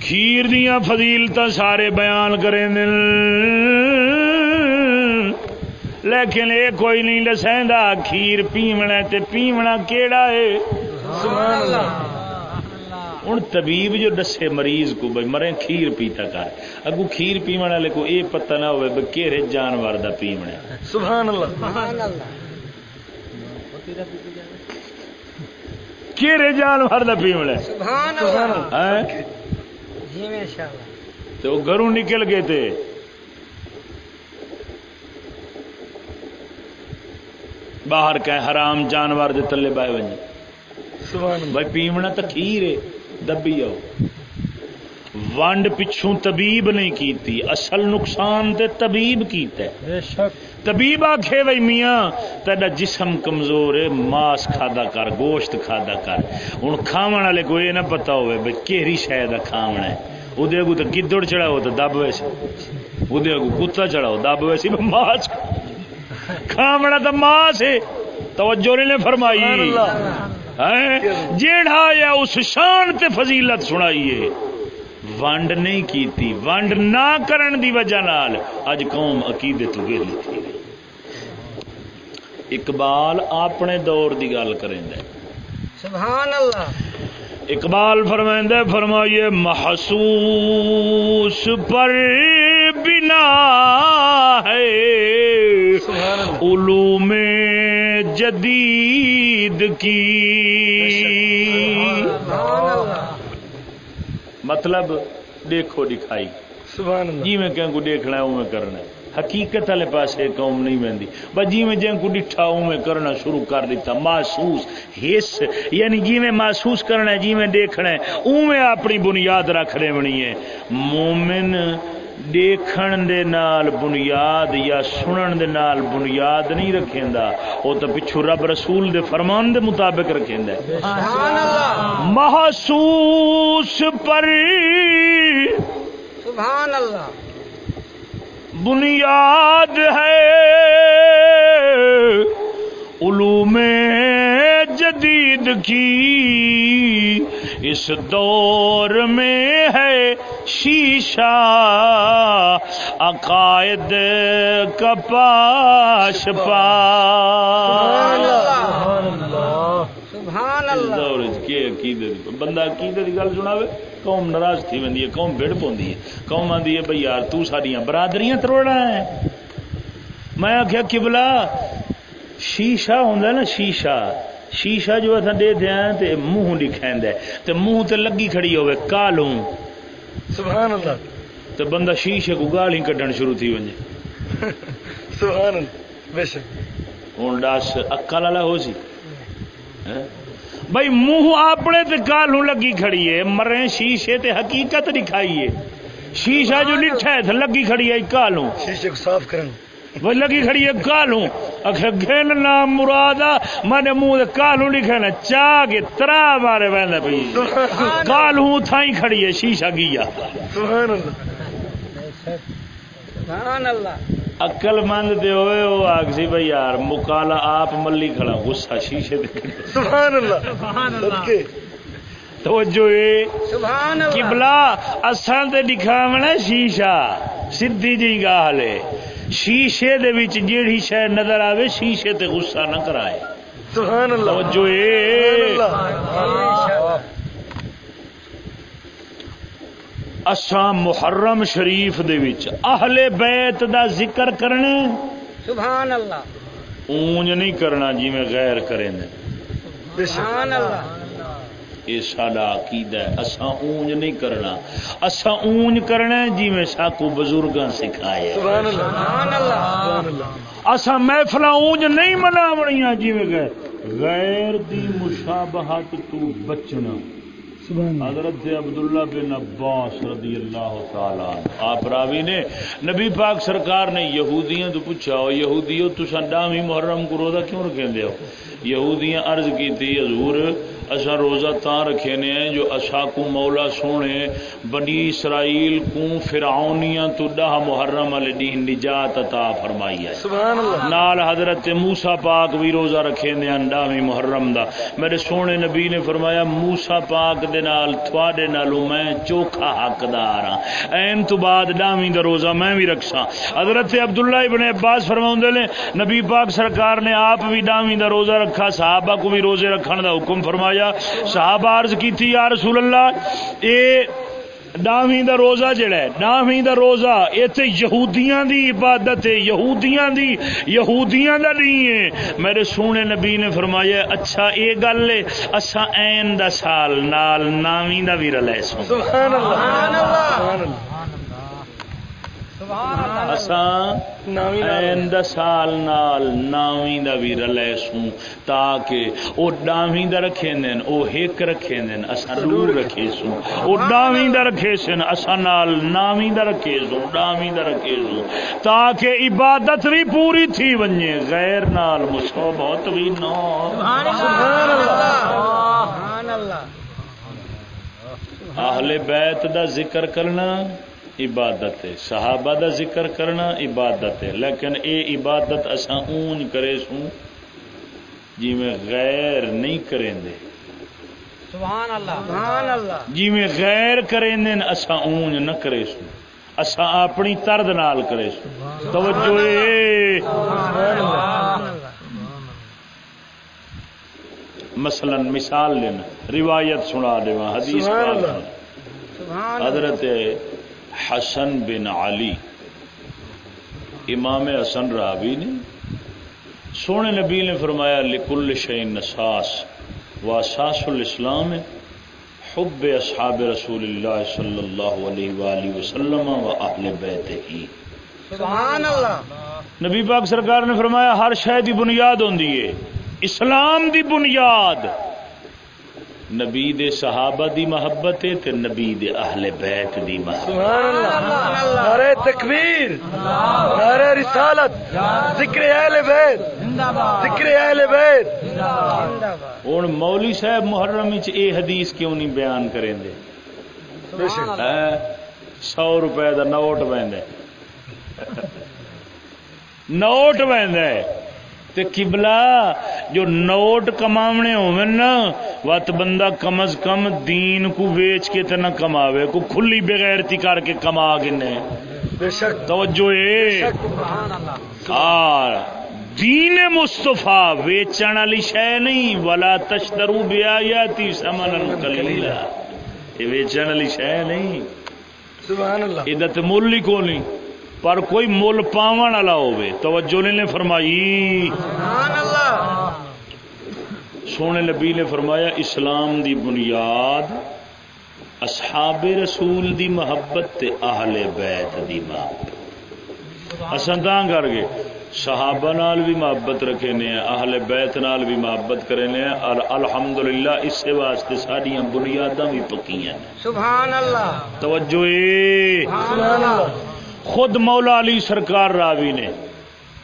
کھیر دیاں فضیلتاں سارے بیان کریں دن۔ لیکن اے کوئی نہیں دسیندا کھیر پیونا تے پیونا کیڑا ہے سبحان اللہ۔ ہوں طبیب جو دسے مریض کو بھائی مرے کھیر پیتا کر۔ اگو کھیر پیون والے کو یہ پتہ نہ ہوئے بھائی کہڑے جانور دا پیونا ہے۔ سبحان اللہ۔ سبحان اللہ۔ کہڑے جانور دا پیونا؟ سبحان سبحان اللہ ہیں جی وہ گھروں نکل گئے تھے۔ باہر کہ حرام جانور دے تلے بائے ونجے۔ بھائی پیونا تو کھیر ہے دبی آؤ ونڈ پچھوں طبیب نہیں کیتی اصل نقصان تے طبیب کیتا ہے۔ طبیب آخے بھائی میاں تیرا جسم کمزور ہے ماس کھادا کر گوشت کھادا کر۔ ہوں کھاون والے کو یہ نہ پتا ہوئے بھائی کہڑی شاید کھاونا ہے۔ وہ اگو تو گدڑ چڑھاؤ تو دب ویسے وہ اگو کتا چڑھاؤ دب ویسے ماس۔ کھاونا تو ماس ہے۔ توجہ نے فرمائی۔ ہیں؟ جیڑا یا اس شان تے فضیلت سنائیے ونڈ نہیں کیتی ونڈ نہ کرن دی وجہ نال اج قوم عقیدے تو ویلی تھی اقبال اپنے دور دی گل کریں دے سبحان اللہ اقبال فرمائندہ فرمائیے محسوس پر بنا ہے۔ علوم جدید کی۔ سبحان اللہ مطلب دیکھو دکھائی۔ سبحان اللہ۔ جی میں کہیں کو دیکھنا ہے اوے کرنا ہے۔ حقیقت والے پاسے قوم نہیں ویندی بس جی میں جن کو ڈٹھا اوے کرنا شروع کر دیتا۔ محسوس حس یعنی جی میں محسوس کرنا ہے جی میں دیکھنا ہے۔ اوے اپنی بنیاد رکھ دے بنی ہے۔ مومن دیکھن دے نال بنیاد یا سنن دے نال بنیاد نہیں رکھیندا وہ تو پچھو رب رسول دے فرمان دے مطابق رکھیندا سبحان اللہ۔ محسوس پر سبحان اللہ۔ بنیاد ہے۔ علوم جدید کی اس دور میں ہے شیشہ عقائد کا پاش سبحان پا اللہ۔ سبحان اللہ۔ دور وچ کی عقیدت بندہ عقیدت دی گل سناوے؟ قوم ناراض تھی ویندی ہے قوم بھڑ پوندی ہے۔ قوم آندی ہے بھئی یار تو ساڈیاں برادریاں تروڑا ہے میں آخیا قبلہ شیشہ ہوندا نا شیشہ۔ شیشہ جو اتھا دے دیا تے منہ دکھیندا ہے۔ تے منہ تے لگی کھڑی ہوے کالوں۔ سبحان اللہ تے بندہ شیشے کو گالی کڈن شروع تھی ونجے۔ سبحان اللہ بے شک۔ ہوں دس اکل والا ہو سی۔ ہیں؟ بھائی منہ اپنے تے کالوں لگی کھڑی ہے مرے شیشے تے حقیقت دکھائیے شیشہ جو ڈٹھا ہے لگی کھڑی ہے کالوں شیشے کو صاف کریں وہ لگی کھڑی ہے کالوں۔ گھن نام مراد میں نے منہ کالو لکھے نا چاہ کے ترا مارے بہن پی کالو تھائی کھڑی ہے شیشہ گیا۔ اکل مند دے ہوئے وہ آگ سی بھائی یار مکالا آپ ملی کھڑا غصہ شیشے دے سبحان اللہ۔ توجہ کبلا اصل تے دکھاونا شیشہ سیدھی جی گال ہے شیشے دے وچ جیڑی شے نظر آوے شیشے تے غصہ نہ کرائے۔ سبحان اللہ. توجہ اے۔ اساں محرم شریف دے وچ اہل بیت دا ذکر کرنے سبحان اللہ. اونج نہیں کرنا جی میں غیر کریں سبحان اللہ. یہ ساڈا عقیدہ ہے۔ اساں اونج نہیں کرنا۔ اساں اونج کرنا ہے جی میں ساکو بزرگاں سکھایا سبحان اللہ۔ سبحان اللہ۔ اساں محفل اونج نہیں مناونیاں جی میں غیر غیر دی مشابہت تو بچنا۔ حضرت عبداللہ بن عباس رضی اللہ تعالی عنہ۔ آپ راوی نے نبی پاک سرکار نے یہودیاں تو پوچھا ہو یہودیو تساں ڈامی محرم کو روزہ کیوں رکھیں ہو؟ یہودیاں عرض کی تھی حضور اصا روزہ تا رکھے نے جو اصا کو مولا سونے بنی اسرائیل کو فرعونیاں تو ڈہ محرم علی دین نجات عطا فرمائی ہے۔ سبحان اللہ نال حضرت موسا پاک بھی روزہ رکھے نے انڈاوی محرم دا۔ میرے سونے نبی نے فرمایا موسا پاک دے نال تھوڑے نالو میں چوکھا حقدار ہاں۔ این تو بعد ڈاوی دا روزہ میں بھی رکھسا حضرت عبداللہ ابن عباس فرماؤں دے لے نبی پاک سرکار نے آپ بھی ڈاوی دا روزہ رکھا صحابہ کو بھی روزے رکھن دا حکم فرمایا۔ صحابہ عرض کی تھی یا رسول اللہ اے ڈاویں دا روزہ جڑا ہے ڈاویں دا روزہ یہ تے یہودیاں دی عبادت ہے یہودیاں دی یہودیاں دا نہیں ہے۔ میرے سونے نبی نے فرمایا اچھا اے گل ہے اسا عین دا سال نال ناویں دا بھی رلے سو سبحان اللہ۔ سبحان اللہ۔ اساں نال۔ دا سال نال ناویں دا بھی رلے سوں تاکہ او ڈاویں دا رکھے دین او ہک رکھے دین اساں رو رکھے۔ سوں۔ او ڈاویں دا رکھے سن اساں نال ناویں دا رکھے سوں ڈاویں دا رکھے سوں۔ تاکہ عبادت بھی پوری تھی ونجے غیر نال مصوبت بھی نہ سبحان اللہ۔ سبحان اللہ۔ اہل بیت دا ذکر کرنا عبادت ہے۔ صحابہ دا ذکر کرنا عبادت ہے۔ لیکن اے عبادت اساں اون کرے سوں جی میں غیر نہیں کریں دے۔ سبحان اللہ۔ سبحان اللہ۔ جی میں غیر کریں دے اساں اون نہ کرے سوں۔ اساں اپنی ترد نال کرے سوں۔ توجہ اے۔ سبحان اللہ مثلا مثال لینا۔ روایت سنا دے حدیث۔ سبحان اللہ۔ حضرت حسن بن علی۔ امام حسن راوی نے سونے نبی نے فرمایا لکل شعین نساس و اساس الاسلام حب اصحاب رسول اللہ صلی اللہ علیہ وآلہ وسلم و اہل بیت ہی سبحان اللہ۔ نبی پاک سرکار نے فرمایا ہر شے دی بنیاد ہوندی ہے اسلام دی بنیاد۔ نبی دے صحابہ دی محبت ہے تے نبی دے اہل بیت دی محبت۔ سبحان اللہ۔ نعرہ تکبیر نعرہ رسالت ذکر اہل بیت زندہ باد ذکر اہل بیت۔ زندہ باد ہوں مولی صاحب محرم وچ اے حدیث کیوں نہیں بیان کریں دے بے شک۔ ہیں؟ سو روپے دا نوٹ وہد نوٹ وہد تے قبلہ جو نوٹ کماونے ہوئے نا وت بندہ کم از کم دین کو ویچ کے تے نہ کماوے کو کھلی بغیرتی کر کے کما گنے۔ بے شک۔ توجہ اے۔ سبحان اللہ۔ آر دین مصطفیٰ ویچن والی شے نہیں ولا تشترو بیاتی سمن قلیلا۔ یہ ویچن والی شے نہیں۔ سبحان اللہ۔ یہ تے مول ہی کو نہیں پر کوئی مول پاون والا ہوے توجہ نے فرمائی۔ سبحان اللہ سونے نبی نے فرمایا اسلام دی بنیاد اصحاب رسول دی محبت تے اہل بیت دی محبت۔ اساں تاں کر گئے۔ صحابہ نال بھی محبت رکھے نے اہل بیت نال بھی محبت کرے نے۔ اور الحمدللہ اس سے واسطے ساڈیاں بنیاداں بھی پکیاں نے۔ سبحان اللہ توجہ سبحان اللہ خود مولا علی سرکار راوی نے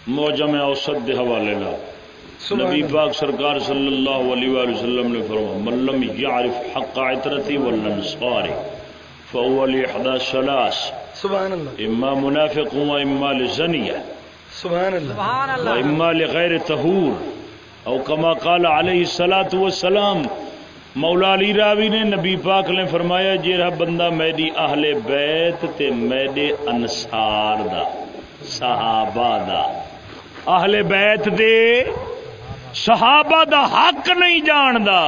موجم اوسط دے حوالے نبی پاک سرکار صلی اللہ علیہ وآلہ وسلم نے فرمایا من لم يعرف حق عطرتی والانصار فهو لحدا سلاس سبحان اللہ۔ اما منافق و اما لزنیہ سبحان اللہ۔ و اما لغیر تہور او کما قال علیہ الصلات والسلام مولا علی راوی نے نبی پاک نے فرمایا جیرا بندہ میری اہل بیت تے میرے انصار دا، صحابہ دا، اہل بیت دے صحابہ دا حق نہیں جاندا۔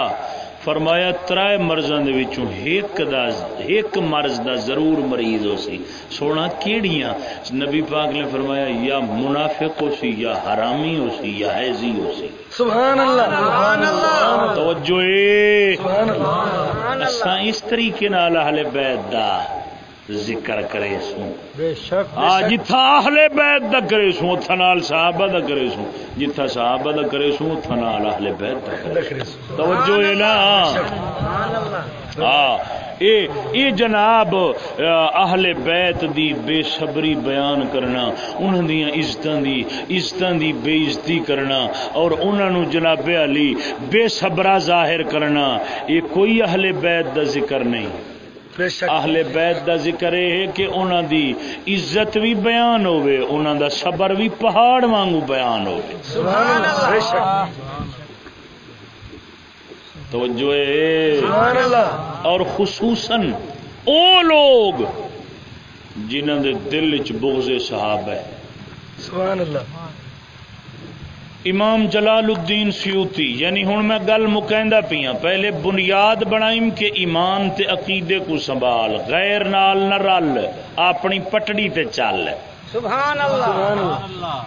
فرمایا ترائے مرضاں دے وچوں ایک دا ایک مرض دا ضرور مریض ہو سی۔ سونا کیڑیاں؟ نبی پاک نے فرمایا یا منافق ہو سی یا حرامی ہو سی یا حیزی ہو سی۔ سبحان اللہ سبحان اللہ۔ توجہ اے۔ سبحان اللہ۔ اساں اس طریقے نال اہل بیت دا ذکر کرے آ جتھا اہل بیت دا کرے سوں اتھا نال صحابہ دا کرے سوں جتھا صحابہ دا کرے سوں اتھا نال اہل بیت دا کرے سو۔ توجہ ہے نا؟ ہاں اے اے جناب اہل بیت دی بے صبری بیان کرنا انہاں دیاں عزتاں دی عزتاں دی بے عزتی کرنا اور انہاں نو جناب علی بے صبرا ظاہر کرنا یہ کوئی اہل بیت دا ذکر نہیں۔ اہل بیت دا ذکر ہے کہ انہاں دی عزت بھی بیان ہوے انہاں دا صبر بھی پہاڑ وانگو بیان ہوے سبحان اللہ۔ بے شک۔ توجہ ہے۔ سبحان اللہ۔ اور خصوصاً او لوگ جنہوں دے دل چ بغض صحاب ہے۔ سبحان اللہ۔ امام جلال الدین سیوتی یعنی ہوں میں گل مکیندا پیاں پہلے بنیاد بنائیم کہ ایمان تے عقیدے کو سنبھال غیر نال نہ رل اپنی پٹڑی تے چل۔ سبحان اللہ۔ سبحان اللہ۔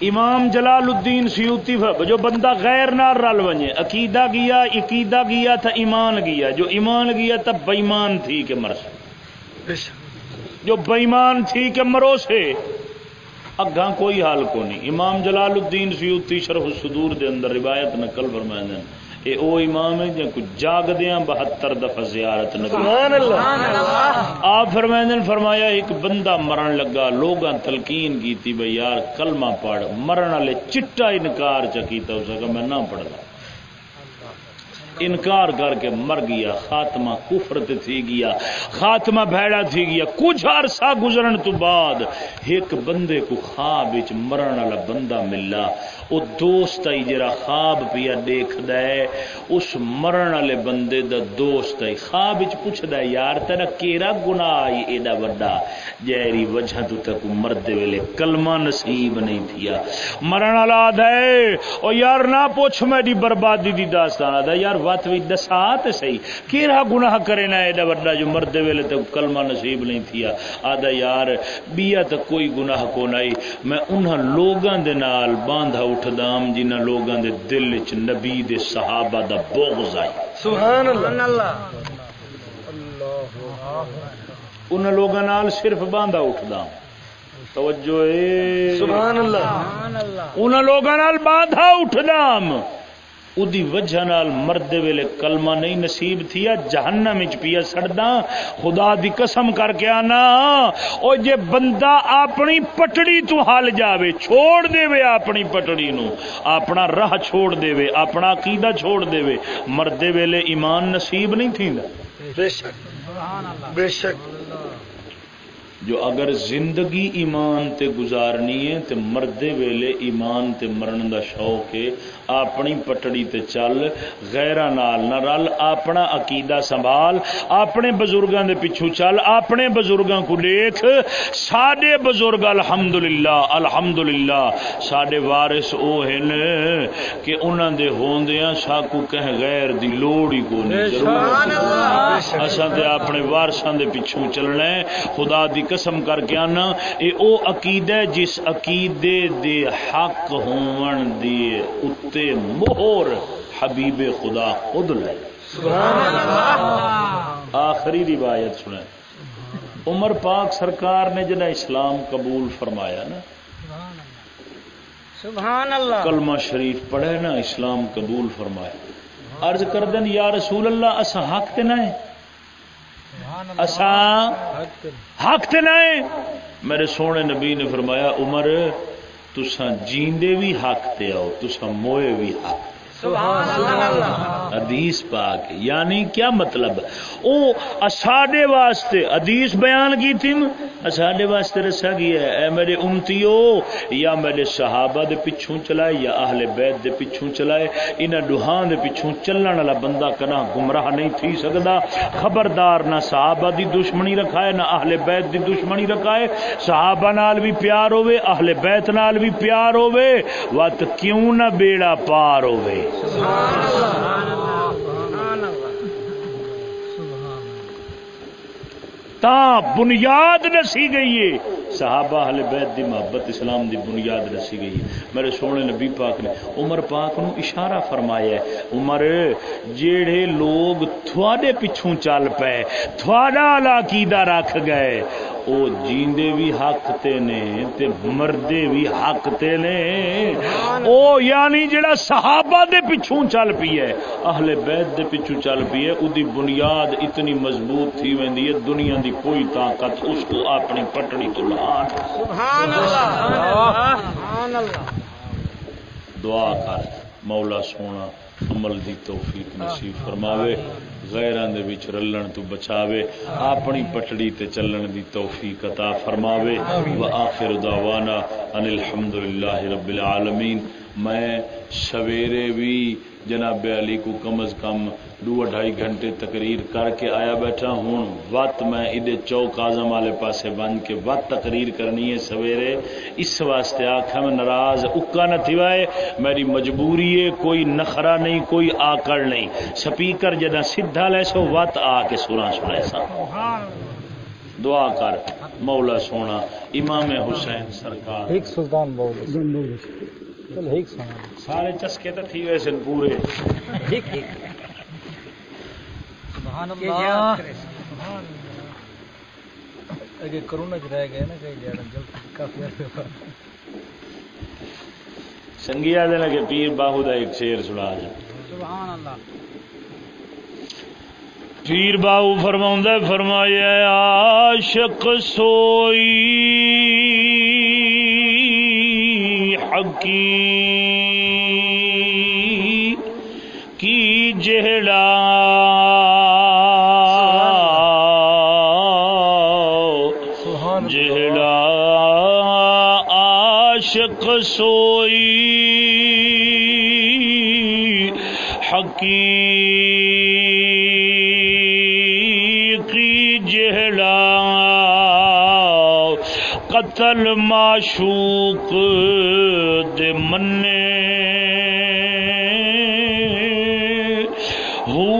امام جلال الدین سیوتی جو بندہ غیر نال رل ونجے عقیدہ گیا عقیدہ گیا تھا ایمان گیا جو ایمان گیا تھا بےمان تھی کہ مرس بے شک۔ جو بےمان تھی کہ مرو سے اگاں کوئی حال کو نہیں۔ امام جلال الدین سیوتی شرح الصدور دے اندر روایت نقل فرمائے ہیں۔ اے او امام ہے جن کو جاگ دیاں بہتر دفعہ زیارت نبی۔ سبحان اللہ۔ آپ فرمائیں فرمایا ایک بندہ مرن لگا لوگاں تلقین کی تھی بھئی یار کلمہ پڑھ مرن والے چٹا انکار چا کیتا اس کا میں نہ پڑھدا۔ انکار کر کے مر گیا، خاتمہ کفرت تھی گیا، خاتمہ بھیڑا تھی گیا۔ کچھ عرصہ گزرن تو بعد ایک بندے کو خواب مرن والا بندہ ملا۔ او دوست آئی جرا خواب پیا دیکھدا ہے، اس مرن والے بندے دا دوست ہے خواب وچ پوچھدا ہے، یار تیرا کیڑا گناہ آئی ایڈا وڈا؟ جیری وجہ تو تک مرد ویلے کلمہ نصیب نہیں تھیا۔ مرن والا آدھا ہے، او یار نہ پوچھ میری بربادی دی داستان آدھا یار وات وی دسا تے صحیح۔ کیڑا گناہ کرے نہ ایڈا وڈا جو مرد ویلے تک کلمہ نصیب نہیں تھیا۔ آدھا یار، بیا تک کوئی گناہ کو نہیں میں انہاں لوگاں دے نال باندھا اٹھدام جنہاں لوگاں دے دل وچ نبی دے صحابہ دا بغض آئی۔ سبحان اللہ۔ انہاں لوگاں نال صرف باندھا اٹھدام توجہ اے۔ سبحان اللہ۔ انہاں لوگاں نال باندھا اٹھدام ادی وجہ نال مرد ویلے کلمہ نہیں نصیب تھیا، جہنم وچ پیا سڑدا، خدا دی قسم کر کے آنا۔ او جے بندہ اپنی پٹڑی تو ہل جاوے، چھوڑ دے وے اپنی پٹڑی نو۔ اپنا راہ چھوڑ دے وے اپنا عقیدہ چھوڑ دے وے مرد ویلے ایمان نصیب نہیں تھیندا۔ بے شک بے شک۔ جو اگر زندگی ایمان تے گزارنی ہے تے مردے ویلے ایمان تے مرن دا شوق ہے اپنی پٹڑی تے چل غیرہ نال نہ رل اپنا عقیدہ سنبھال اپنے بزرگاں دے پچھو چل اپنے بزرگاں کو دیکھ ساڈے بزرگ الحمدللہ الحمدللہ ساڈے وارث او ہن کہ انہاں دے ہوندیاں ساکو کہہ غیر دی لوڑ ہی کو نہیں ضرورت اساں تے اپنے وارثاں دے پچھو چلنا ہے۔ خدا دی قسم کر کے آنا اے او عقیدہ ہے جس عقیدے دے حق ہون دی اتے مہر حبیب خدا خود لے۔ سبحان اللہ۔ آخری روایت سنیں۔ عمر پاک سرکار نے جنا اسلام قبول فرمایا نا سبحان اللہ۔ کلمہ شریف پڑھے نا اسلام قبول فرمایا۔ عرض کر دن یا رسول اللہ اسا حق تے نہ ہے حق تے میرے سونے نبی نے فرمایا، عمر تسا جیندے بھی حق تے آؤ تسا موئے بھی حق۔ حدیث پاک. یعنی کیا مطلب؟ او اساڈے واسطے حدیث بیان کی تھی اساڈے واسطے رسا گیا ہے، اے میرے امتیو، یا میرے صحابہ دے پچھوں چلائے، یا اہل بیت دے پچھوں چلائے، انہاں ڈوہان دے پچھوں چلن والا بندہ کنا گمراہ نہیں تھی سکدا؟ خبردار نہ صحابہ دی دشمنی رکھائے، نہ اہل بیت دی دشمنی رکھائے۔ صحابہ نال بھی پیار ہوے اہل بیت نال بھی پیار ہوے وقت کیوں نہ بیڑا پار ہوے تا بنیاد نسی گئی ہے۔ صحابہ اہل بیت دی محبت اسلام دی بنیاد نسی گئی ہے۔ میرے سونے نبی پاک نے عمر پاک نو اشارہ فرمایا ہے عمر جیڑے لوگ تھوڑے پچھوں چل پے تھوڑا عقیدہ رکھ گئے او جیندے بھی حق تے نے تے مردے بھی حق تے نے۔ او یعنی جڑا صحابہ دے پچھوں چل پی ہے اہل بیت دے پچھوں چل پی ہے او دی بنیاد اتنی مضبوط تھی ویندی ہے دنیا دی کوئی طاقت اس کو اپنی پٹڑی تو لا سبحان اللہ سبحان اللہ۔ دعا کر مولا سونا عمل دی توفیق نصیب فرماوے غیران دے وچ رلن تو بچاوے اپنی پٹڑی تے چلن دی توفیق عطا فرماوے واخر دعوانا ان الحمدللہ رب العالمین۔ میں سویرے بھی جناب علی کو کم از کم دو ڈھائی گھنٹے تقریر کر کے آیا بیٹھا ہوں۔ وقت میں ادے چوک آزم والے پاسے بن کے وقت تقریر کرنی ہے سویرے۔ اس واسطے آخا میں ناراض، اکا نہ تھوائے میری مجبوری ہے، کوئی نخرا نہیں، کوئی آکڑ نہیں۔ سپیکر جدہ سدھا لے سو، وقت آ کے سنا سنا سا۔ دعا کر، مولا سونا، امام حسین سرکار۔ ایک سلطان بول سارے چسکے تو تھی ویسے پورے۔ کرونا چ رہ گئے نا کئی کافی سنگیا دن کے پیر باہو کا ایک شیر سنا جا پیر باہو فرما فرمایا عاشق سوئی۔ حقی کی جہڑا جہڑا عاشق سوئی حقی کی جہڑا قتل معشوق دے منے ہو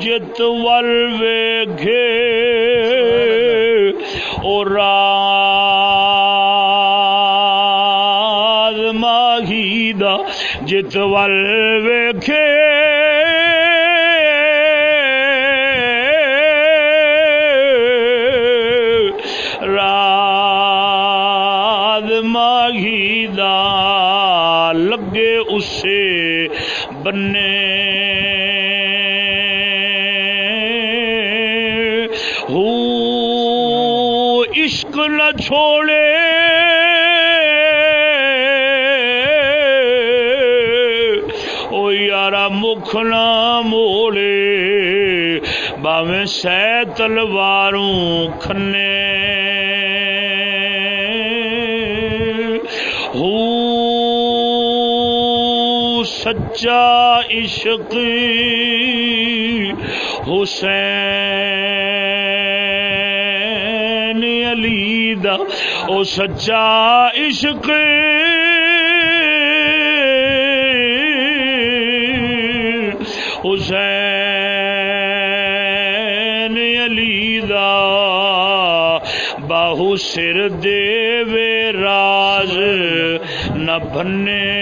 جت ول وے اور ماہی دا جت ول تلواروں کھنے ہو سچا عشق حسین علی دا او سچا عشق حسین سر دے وے راز نہ بھنے